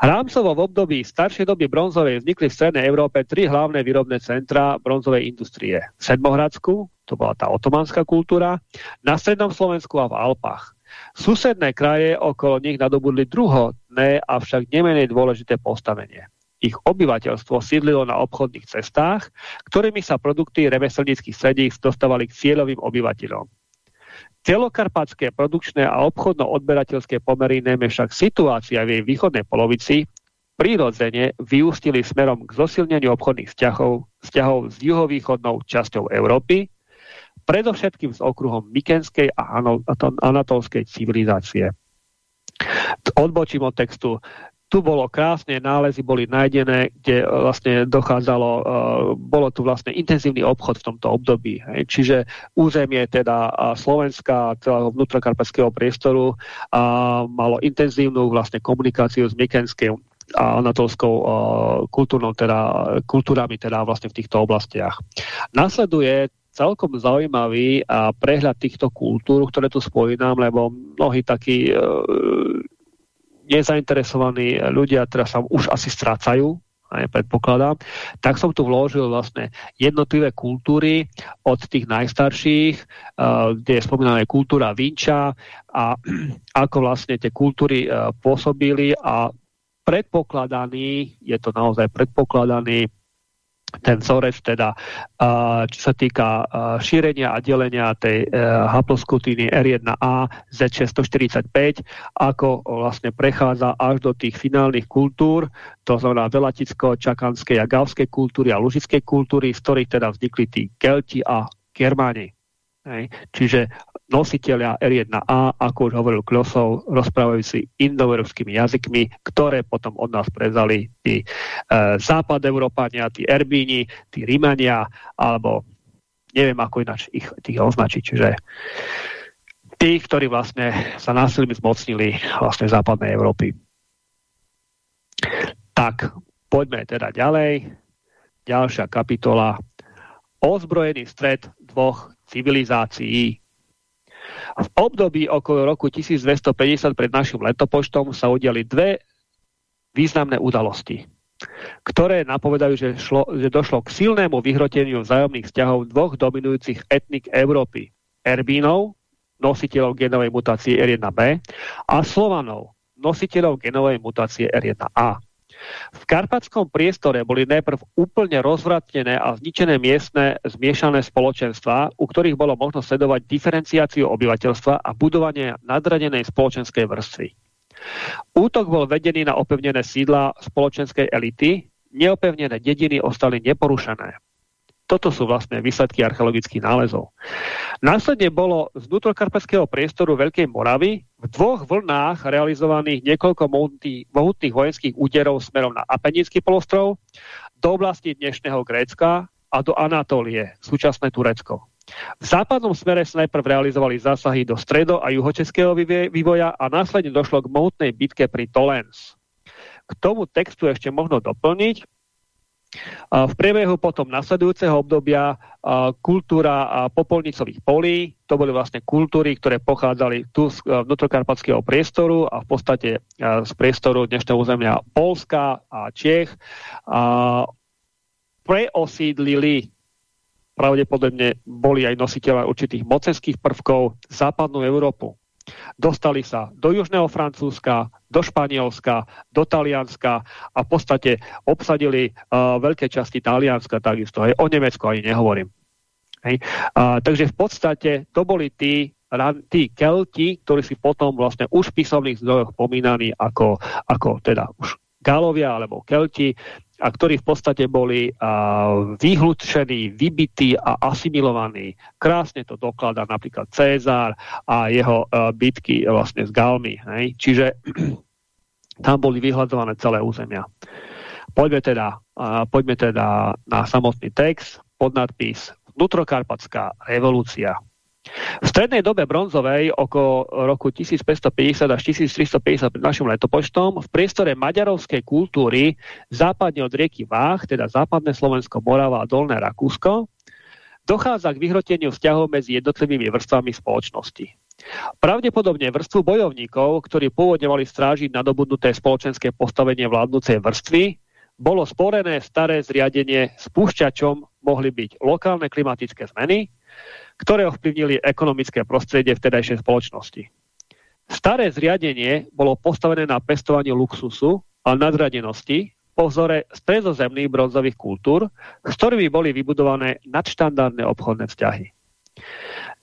Rámcovo v období staršej doby bronzovej vznikli v Strednej Európe tri hlavné výrobné centra bronzovej industrie. V Sedmohradsku, to bola tá otomanská kultúra, na Strednom Slovensku a v Alpách. Susedné kraje okolo nich nadobudli druhotné, avšak nemenej dôležité postavenie. Ich obyvateľstvo sídlilo na obchodných cestách, ktorými sa produkty remeselníckých stredíc dostávali k cieľovým obyvateľom. Celokarpatské produkčné a obchodno-odberateľské pomery, najmä však situácia v jej východnej polovici, prirodzene vyústili smerom k zosilneniu obchodných vzťahov, vzťahov s juhovýchodnou časťou Európy, predovšetkým s okruhom Mykenskej a Anatolskej civilizácie. Odbočím od textu. Tu bolo krásne, nálezy boli nájdené, kde e, vlastne dochádzalo, uh, bolo tu vlastne intenzívny obchod v tomto období. Hej. Čiže územie teda Slovenska, celého vnútrokarpatského priestoru uh, malo intenzívnu vlastne komunikáciu s Mykenským a anatolskou uh, kultúrnou, teda, kultúrami teda vlastne v týchto oblastiach. Nasleduje celkom zaujímavý a prehľad týchto kultúr, ktoré tu spomínam, lebo mnohí takí nezainteresovaní ľudia teraz sa už asi strácajú, aj predpokladám, tak som tu vložil vlastne jednotlivé kultúry od tých najstarších, uh, kde je spomínaná kultúra Vinča a ako vlastne tie kultúry uh, pôsobili a predpokladaný, je to naozaj predpokladaný ten vzorec, teda, čo sa týka šírenia a delenia tej e, haploskutiny R1A Z645, ako vlastne prechádza až do tých finálnych kultúr, to znamená velaticko-čakanskej a gavskej kultúry a lužickej kultúry, z ktorých teda vznikli tí Kelti a Germáni. Hej. Čiže nositeľia R1A, ako už hovoril Klosov, rozprávajúci indoeurópskymi jazykmi, ktoré potom od nás prezali tí e, západ Európania, tí Erbíni, tí Rímania, alebo neviem ako ináč ich tých označiť. Čiže tí, ktorí vlastne sa násilím zmocnili vlastne západnej Európy. Tak, poďme teda ďalej. Ďalšia kapitola. Ozbrojený stred dvoch civilizácií. V období okolo roku 1250 pred našim letopočtom sa udiali dve významné udalosti, ktoré napovedajú, že, šlo, že došlo k silnému vyhroteniu vzájomných vzťahov dvoch dominujúcich etnik Európy. Erbínov, nositeľov genovej mutácie R1b a Slovanov, nositeľov genovej mutácie R1a. V karpatskom priestore boli najprv úplne rozvratnené a zničené miestne zmiešané spoločenstva, u ktorých bolo možno sledovať diferenciáciu obyvateľstva a budovanie nadradenej spoločenskej vrstvy. Útok bol vedený na opevnené sídla spoločenskej elity, neopevnené dediny ostali neporušené. Toto sú vlastne výsledky archeologických nálezov. Následne bolo z vnútrokarpatského priestoru Veľkej Moravy v dvoch vlnách realizovaných niekoľko mohutných vojenských úderov smerom na Apenínsky polostrov, do oblasti dnešného Grécka a do Anatólie, súčasné Turecko. V západnom smere sa najprv realizovali zásahy do stredo- a juhočeského vývoja a následne došlo k mohutnej bitke pri Tolens. K tomu textu ešte možno doplniť, v priebehu potom nasledujúceho obdobia kultúra popolnicových polí, to boli vlastne kultúry, ktoré pochádzali tu z vnútrokarpatského priestoru a v podstate z priestoru dnešného územia Polska a Čech, a preosídlili pravdepodobne boli aj nositeľa určitých mocenských prvkov západnú Európu. Dostali sa do Južného Francúzska, do Španielska, do Talianska a v podstate obsadili uh, veľké časti Talianska takisto. Hej. O Nemecku ani nehovorím. Hej. Uh, takže v podstate to boli tí, tí Kelti, ktorí si potom vlastne už v písomných zdrojoch pomínaní ako, ako teda už Galovia alebo Kelti, a ktorí v podstate boli vyhlučení, vybití a asimilovaní. Krásne to dokladá napríklad Cézar a jeho uh, bitky vlastne s Galmi. Hej? Čiže tam boli vyhľadzované celé územia. Poďme teda, poďme teda na samotný text, podnadpis Vnútrokarpatská revolúcia. V strednej dobe bronzovej, okolo roku 1550 až 1350 pred našim letopočtom, v priestore maďarovskej kultúry západne od rieky Váh, teda západné Slovensko, Morava a Dolné Rakúsko, dochádza k vyhroteniu vzťahov medzi jednotlivými vrstvami spoločnosti. Pravdepodobne vrstvu bojovníkov, ktorí pôvodne mali strážiť nadobudnuté spoločenské postavenie vládnúcej vrstvy, bolo sporené staré zriadenie spúšťačom mohli byť lokálne klimatické zmeny, ktoré ovplyvnili ekonomické prostredie vtedajšej spoločnosti. Staré zriadenie bolo postavené na pestovanie luxusu a nadradenosti po vzore stredozemných bronzových kultúr, s ktorými boli vybudované nadštandardné obchodné vzťahy.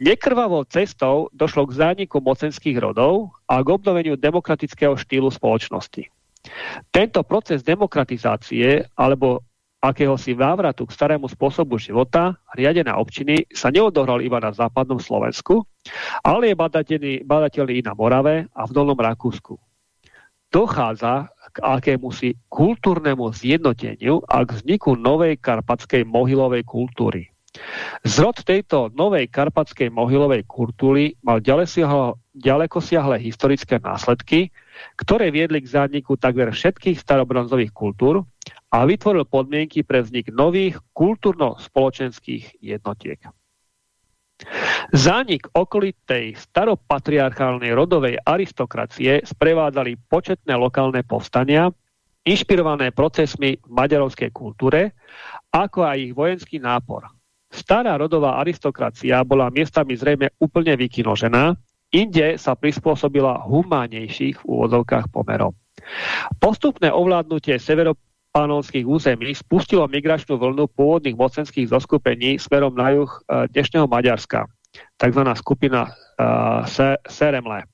Nekrvavou cestou došlo k zániku mocenských rodov a k obnoveniu demokratického štýlu spoločnosti. Tento proces demokratizácie alebo akéhosi návratu k starému spôsobu života riadená občiny sa neodohral iba na západnom Slovensku, ale je badateľný, i na Morave a v Dolnom Rakúsku. Dochádza k akémusi kultúrnemu zjednoteniu a k vzniku novej karpatskej mohylovej kultúry. Zrod tejto novej karpatskej mohylovej kultúry mal ďaleko siahle historické následky, ktoré viedli k zániku takmer všetkých starobronzových kultúr a vytvoril podmienky pre vznik nových kultúrno-spoločenských jednotiek. Zánik okolitej staropatriarchálnej rodovej aristokracie sprevádzali početné lokálne povstania, inšpirované procesmi v maďarovskej kultúre, ako aj ich vojenský nápor. Stará rodová aristokracia bola miestami zrejme úplne vykinožená, inde sa prispôsobila humánejších v úvodzovkách pomerov. Postupné ovládnutie severopánovských území spustilo migračnú vlnu pôvodných mocenských zoskupení smerom na juh e, dnešného Maďarska, tzv. skupina uh, Seremle.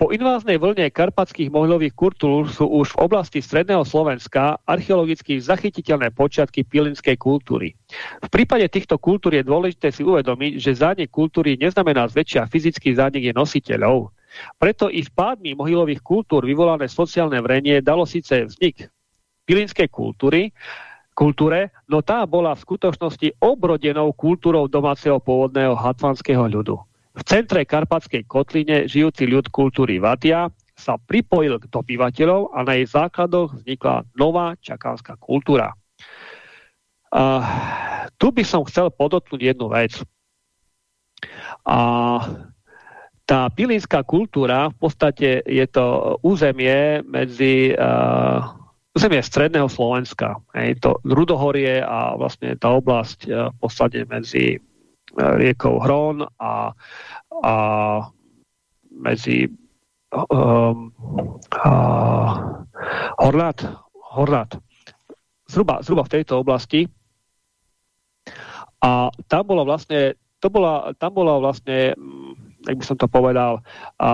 Po inváznej vlne karpatských mohľových kultúr sú už v oblasti stredného Slovenska archeologicky zachytiteľné počiatky pilinskej kultúry. V prípade týchto kultúr je dôležité si uvedomiť, že zánik kultúry neznamená zväčšia fyzický zánik je nositeľov. Preto i vpádmi mohylových kultúr vyvolané sociálne vrenie dalo síce vznik pilinskej kultúry, kultúre, no tá bola v skutočnosti obrodenou kultúrou domáceho pôvodného hatvanského ľudu. V centre Karpatskej kotline žijúci ľud kultúry Vatia sa pripojil k dobyvateľov a na jej základoch vznikla nová čakánska kultúra. Uh, tu by som chcel podotknúť jednu vec. A tá pilínska kultúra v podstate je to územie medzi uh, územie stredného Slovenska. Je to Rudohorie a vlastne tá oblasť uh, v podstate medzi riekou Hron a, a medzi um, a, Horlát, Horlát. Zhruba, zhruba v tejto oblasti. A tam bolo vlastne, to bola, tam bola vlastne, mm, jak by som to povedal, a,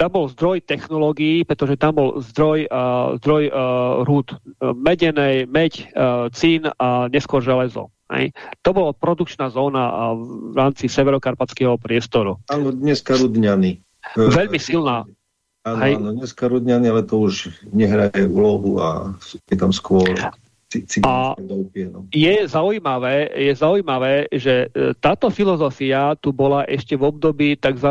tam bol zdroj technológií, pretože tam bol zdroj, uh, zdroj uh, rúd medenej, meď, uh, cín a neskôr železo. Hej. To bola produkčná zóna v rámci severokarpatského priestoru. Áno, dneska Rudňany. Veľmi silná. Áno, áno, dneska Rudňany, ale to už nehraje úlohu a je tam skôr a no. je zaujímavé, je zaujímavé, že e, táto filozofia tu bola ešte v období tzv.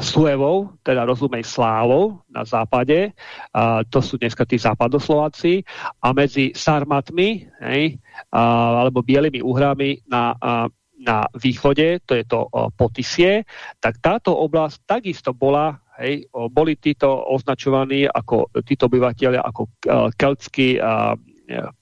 Suevov, teda rozumej slávov na západe, a, to sú dneska tí západoslováci, a medzi Sarmatmi, hej, a, alebo bielými uhrami na, a, na východe, to je to Potisie, tak táto oblasť takisto bola Hej, boli títo označovaní ako títo obyvateľia ako uh, keltskí uh,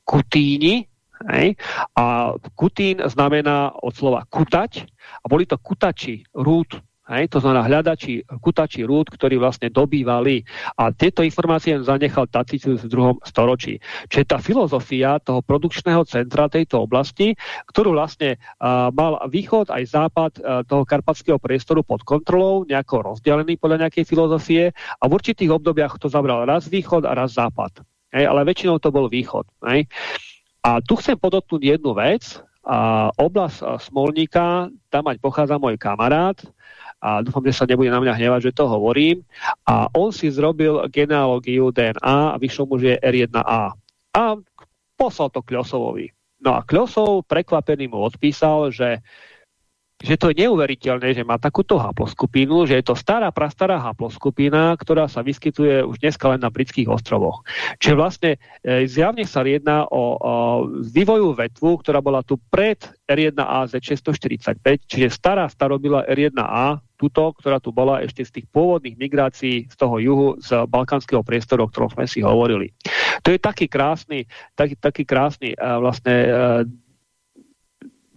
kutíni, hej, a kutín znamená od slova kutať a boli to kutači, rúd, Hej, to znamená hľadači, kutači rúd, ktorí vlastne dobývali. A tieto informácie zanechal Tacitus v druhom storočí. Čiže tá filozofia toho produkčného centra tejto oblasti, ktorú vlastne uh, mal východ aj západ uh, toho karpatského priestoru pod kontrolou, nejako rozdelený podľa nejakej filozofie a v určitých obdobiach to zabral raz východ a raz západ. Hej, ale väčšinou to bol východ. Hej. A tu chcem podotknúť jednu vec. A oblasť Smolníka, tam mať pochádza môj kamarát, a dúfam, že sa nebude na mňa hnevať, že to hovorím. A on si zrobil genealógiu DNA a vyšlo mu, že je R1A. A poslal to Kľosovovi. No a Kľosov prekvapený mu odpísal, že že to je neuveriteľné, že má takúto haploskupinu, že je to stará, prastará haploskupina, ktorá sa vyskytuje už dneska len na britských ostrovoch. Čiže vlastne e, zjavne sa jedná o, o vývoju vetvu, ktorá bola tu pred R1A Z645, čiže stará starobila R1A, túto, ktorá tu bola ešte z tých pôvodných migrácií z toho juhu, z balkánskeho priestoru, o ktorom sme si hovorili. To je taký krásny, taký, taký krásny uh, vlastne uh,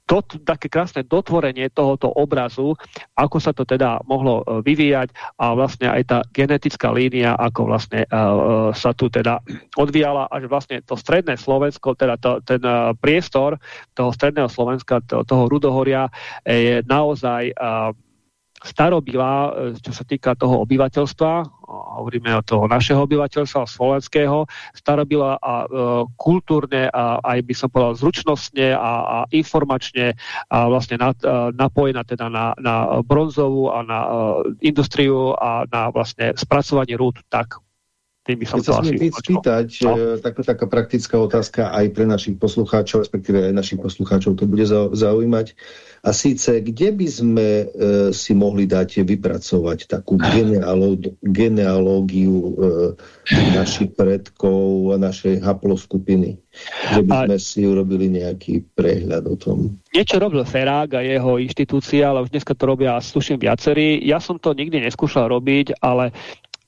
dot, také krásne dotvorenie tohoto obrazu, ako sa to teda mohlo e, vyvíjať a vlastne aj tá genetická línia, ako vlastne uh, sa tu teda odvíjala, až vlastne to stredné Slovensko, teda to, ten uh, priestor toho stredného Slovenska, to, toho Rudohoria je naozaj uh, starobila, čo sa týka toho obyvateľstva, hovoríme o toho našeho obyvateľstva, slovenského, starobila a e, kultúrne a aj by som povedal zručnostne a, a informačne a vlastne na, a, napojená teda na, na bronzovú a na a, industriu a na vlastne spracovanie rúd tak tým by som chcel asi spýtať, no. E, taká, taká praktická otázka aj pre našich poslucháčov, respektíve aj našich poslucháčov to bude zaujímať. A síce, kde by sme e, si mohli dať vypracovať takú genealógiu e, našich predkov a našej haploskupiny? Že by sme a... si urobili nejaký prehľad o tom. Niečo robil Ferák a jeho inštitúcia, ale už dneska to robia, sluším, viacerí. Ja som to nikdy neskúšal robiť, ale,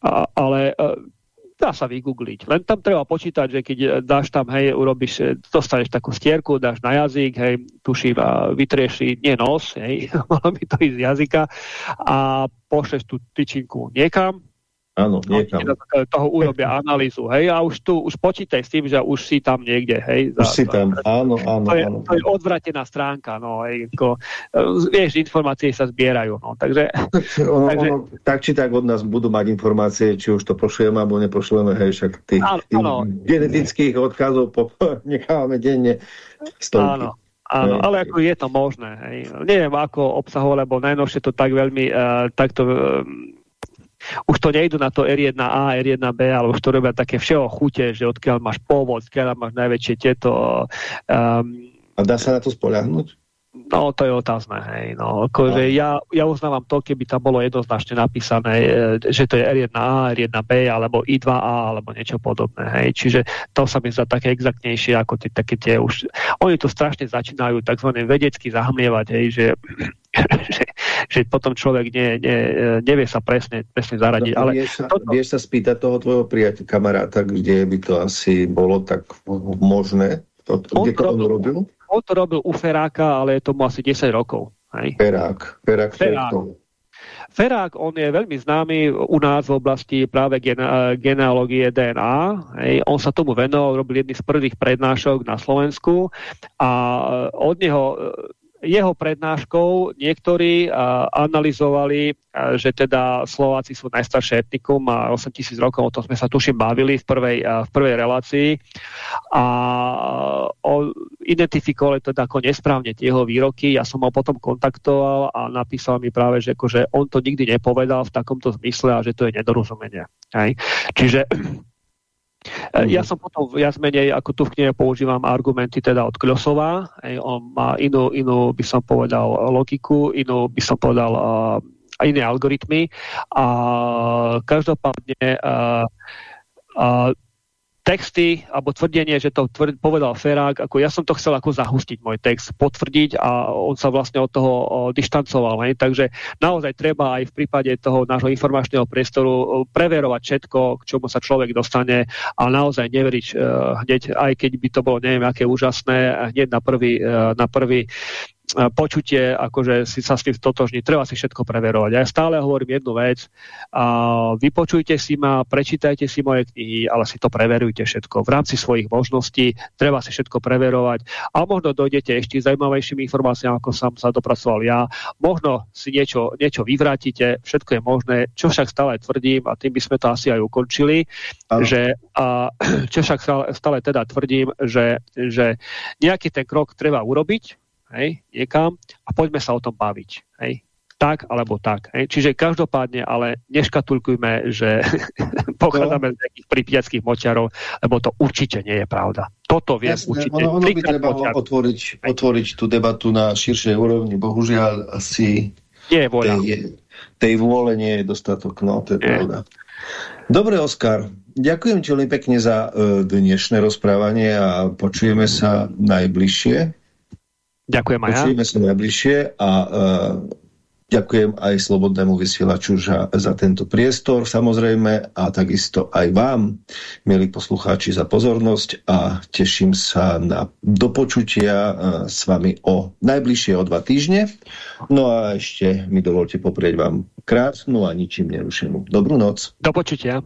a, ale e, dá sa vygoogliť. Len tam treba počítať, že keď dáš tam, hej, urobíš, e, dostaneš takú stierku, dáš na jazyk, hej, tuším a vytrieši, nie nos, hej, malo by to ísť z jazyka a pošleš tú tyčinku niekam, Áno, niekam. Toho urobia analýzu, hej, a už tu, už počítaj s tým, že už si tam niekde, hej. Už za, si tam, to, áno, áno. To je, áno. to je odvratená stránka, no, hej, ako, e, vieš, informácie sa zbierajú, no, takže... ono, takže ono, tak či tak od nás budú mať informácie, či už to pošlujeme, alebo nepošlujeme, hej, však tých, áno, tých áno. genetických odkazov po, nechávame denne stovky. Áno. Áno, ale ako je to možné. Hej. Neviem, ako obsahu, lebo najnovšie to tak veľmi uh, takto uh, už to nejdu na to R1A, R1B, ale už to robia také všeho chute, že odkiaľ máš pôvod, odkiaľ máš najväčšie tieto... Um, a dá sa na to spoľahnúť? No, to je otázne, hej. No, akože ja, ja uznávam to, keby tam bolo jednoznačne napísané, e, že to je R1A, R1B, alebo I2A, alebo niečo podobné, hej. Čiže to sa mi zdá také exaktnejšie, ako tie, také tie už... Oni tu strašne začínajú tzv. vedecky zahmlievať, hej, že, že, že potom človek nie, nie, nevie sa presne, presne zaradiť. No, ale vieš, sa, toto... vieš sa spýtať toho tvojho priateľa, kamaráta, kde by to asi bolo tak možné? To, kde to on robil? On to robil u Feráka, ale je tomu asi 10 rokov. Hej. Ferák. Ferák, Ferák. Ferák, on je veľmi známy u nás v oblasti práve gene genealógie DNA. Hej. On sa tomu venoval, robil jedný z prvých prednášok na Slovensku a od neho jeho prednáškou niektorí analyzovali, že teda Slováci sú najstaršie etnikum a 8 tisíc rokov, o tom sme sa tuším bavili v prvej, v prvej relácii a identifikovali teda ako nesprávne jeho výroky. Ja som ho potom kontaktoval a napísal mi práve, že akože on to nikdy nepovedal v takomto zmysle a že to je nedorozumenie. Hej. Čiže Mm. Ja som potom viac menej, ako tu v knihe používam argumenty teda od Kľosova. On má inú, inú, by som povedal, logiku, inú, by som povedal, uh, iné algoritmy. A každopádne uh, uh, texty alebo tvrdenie, že to tvrd, povedal Ferák, ako ja som to chcel ako zahustiť môj text, potvrdiť a on sa vlastne od toho dištancoval. Ne? Takže naozaj treba aj v prípade toho nášho informačného priestoru preverovať všetko, k čomu sa človek dostane a naozaj neveriť uh, hneď, aj keď by to bolo neviem aké úžasné, hneď na prvý, uh, na prvý počutie, akože si sa s tým totožní, treba si všetko preverovať. Ja stále hovorím jednu vec, a vypočujte si ma, prečítajte si moje knihy, ale si to preverujte všetko. V rámci svojich možností treba si všetko preverovať a možno dojdete ešte zaujímavejšími informáciami, ako som sa dopracoval ja. Možno si niečo, niečo vyvrátite, všetko je možné, čo však stále tvrdím a tým by sme to asi aj ukončili, ano. že a, čo však stále, stále teda tvrdím, že, že nejaký ten krok treba urobiť, hej, niekam a poďme sa o tom baviť. Hej. Tak alebo tak. Hej. Čiže každopádne, ale neškatulkujme, že pochádzame z nejakých pripiackých močiarov, lebo to určite nie je pravda. Toto vie Jasne, určite. Ono, ono by treba otvoriť, otvoriť tú debatu na širšej úrovni. Bohužiaľ asi nie je voľa. Tej, tej vôle nie je dostatok. No, to je nie. pravda. Dobre, Oskar. Ďakujem ti veľmi pekne za uh, dnešné rozprávanie a počujeme sa najbližšie. Ďakujem aj Počujeme ja. sa najbližšie a uh, ďakujem aj Slobodnému vysielaču za, za tento priestor samozrejme a takisto aj vám, milí poslucháči, za pozornosť a teším sa na dopočutia uh, s vami o najbližšie o dva týždne. No a ešte mi dovolte poprieť vám krásnu a ničím nerušenú dobrú noc. Do počutia.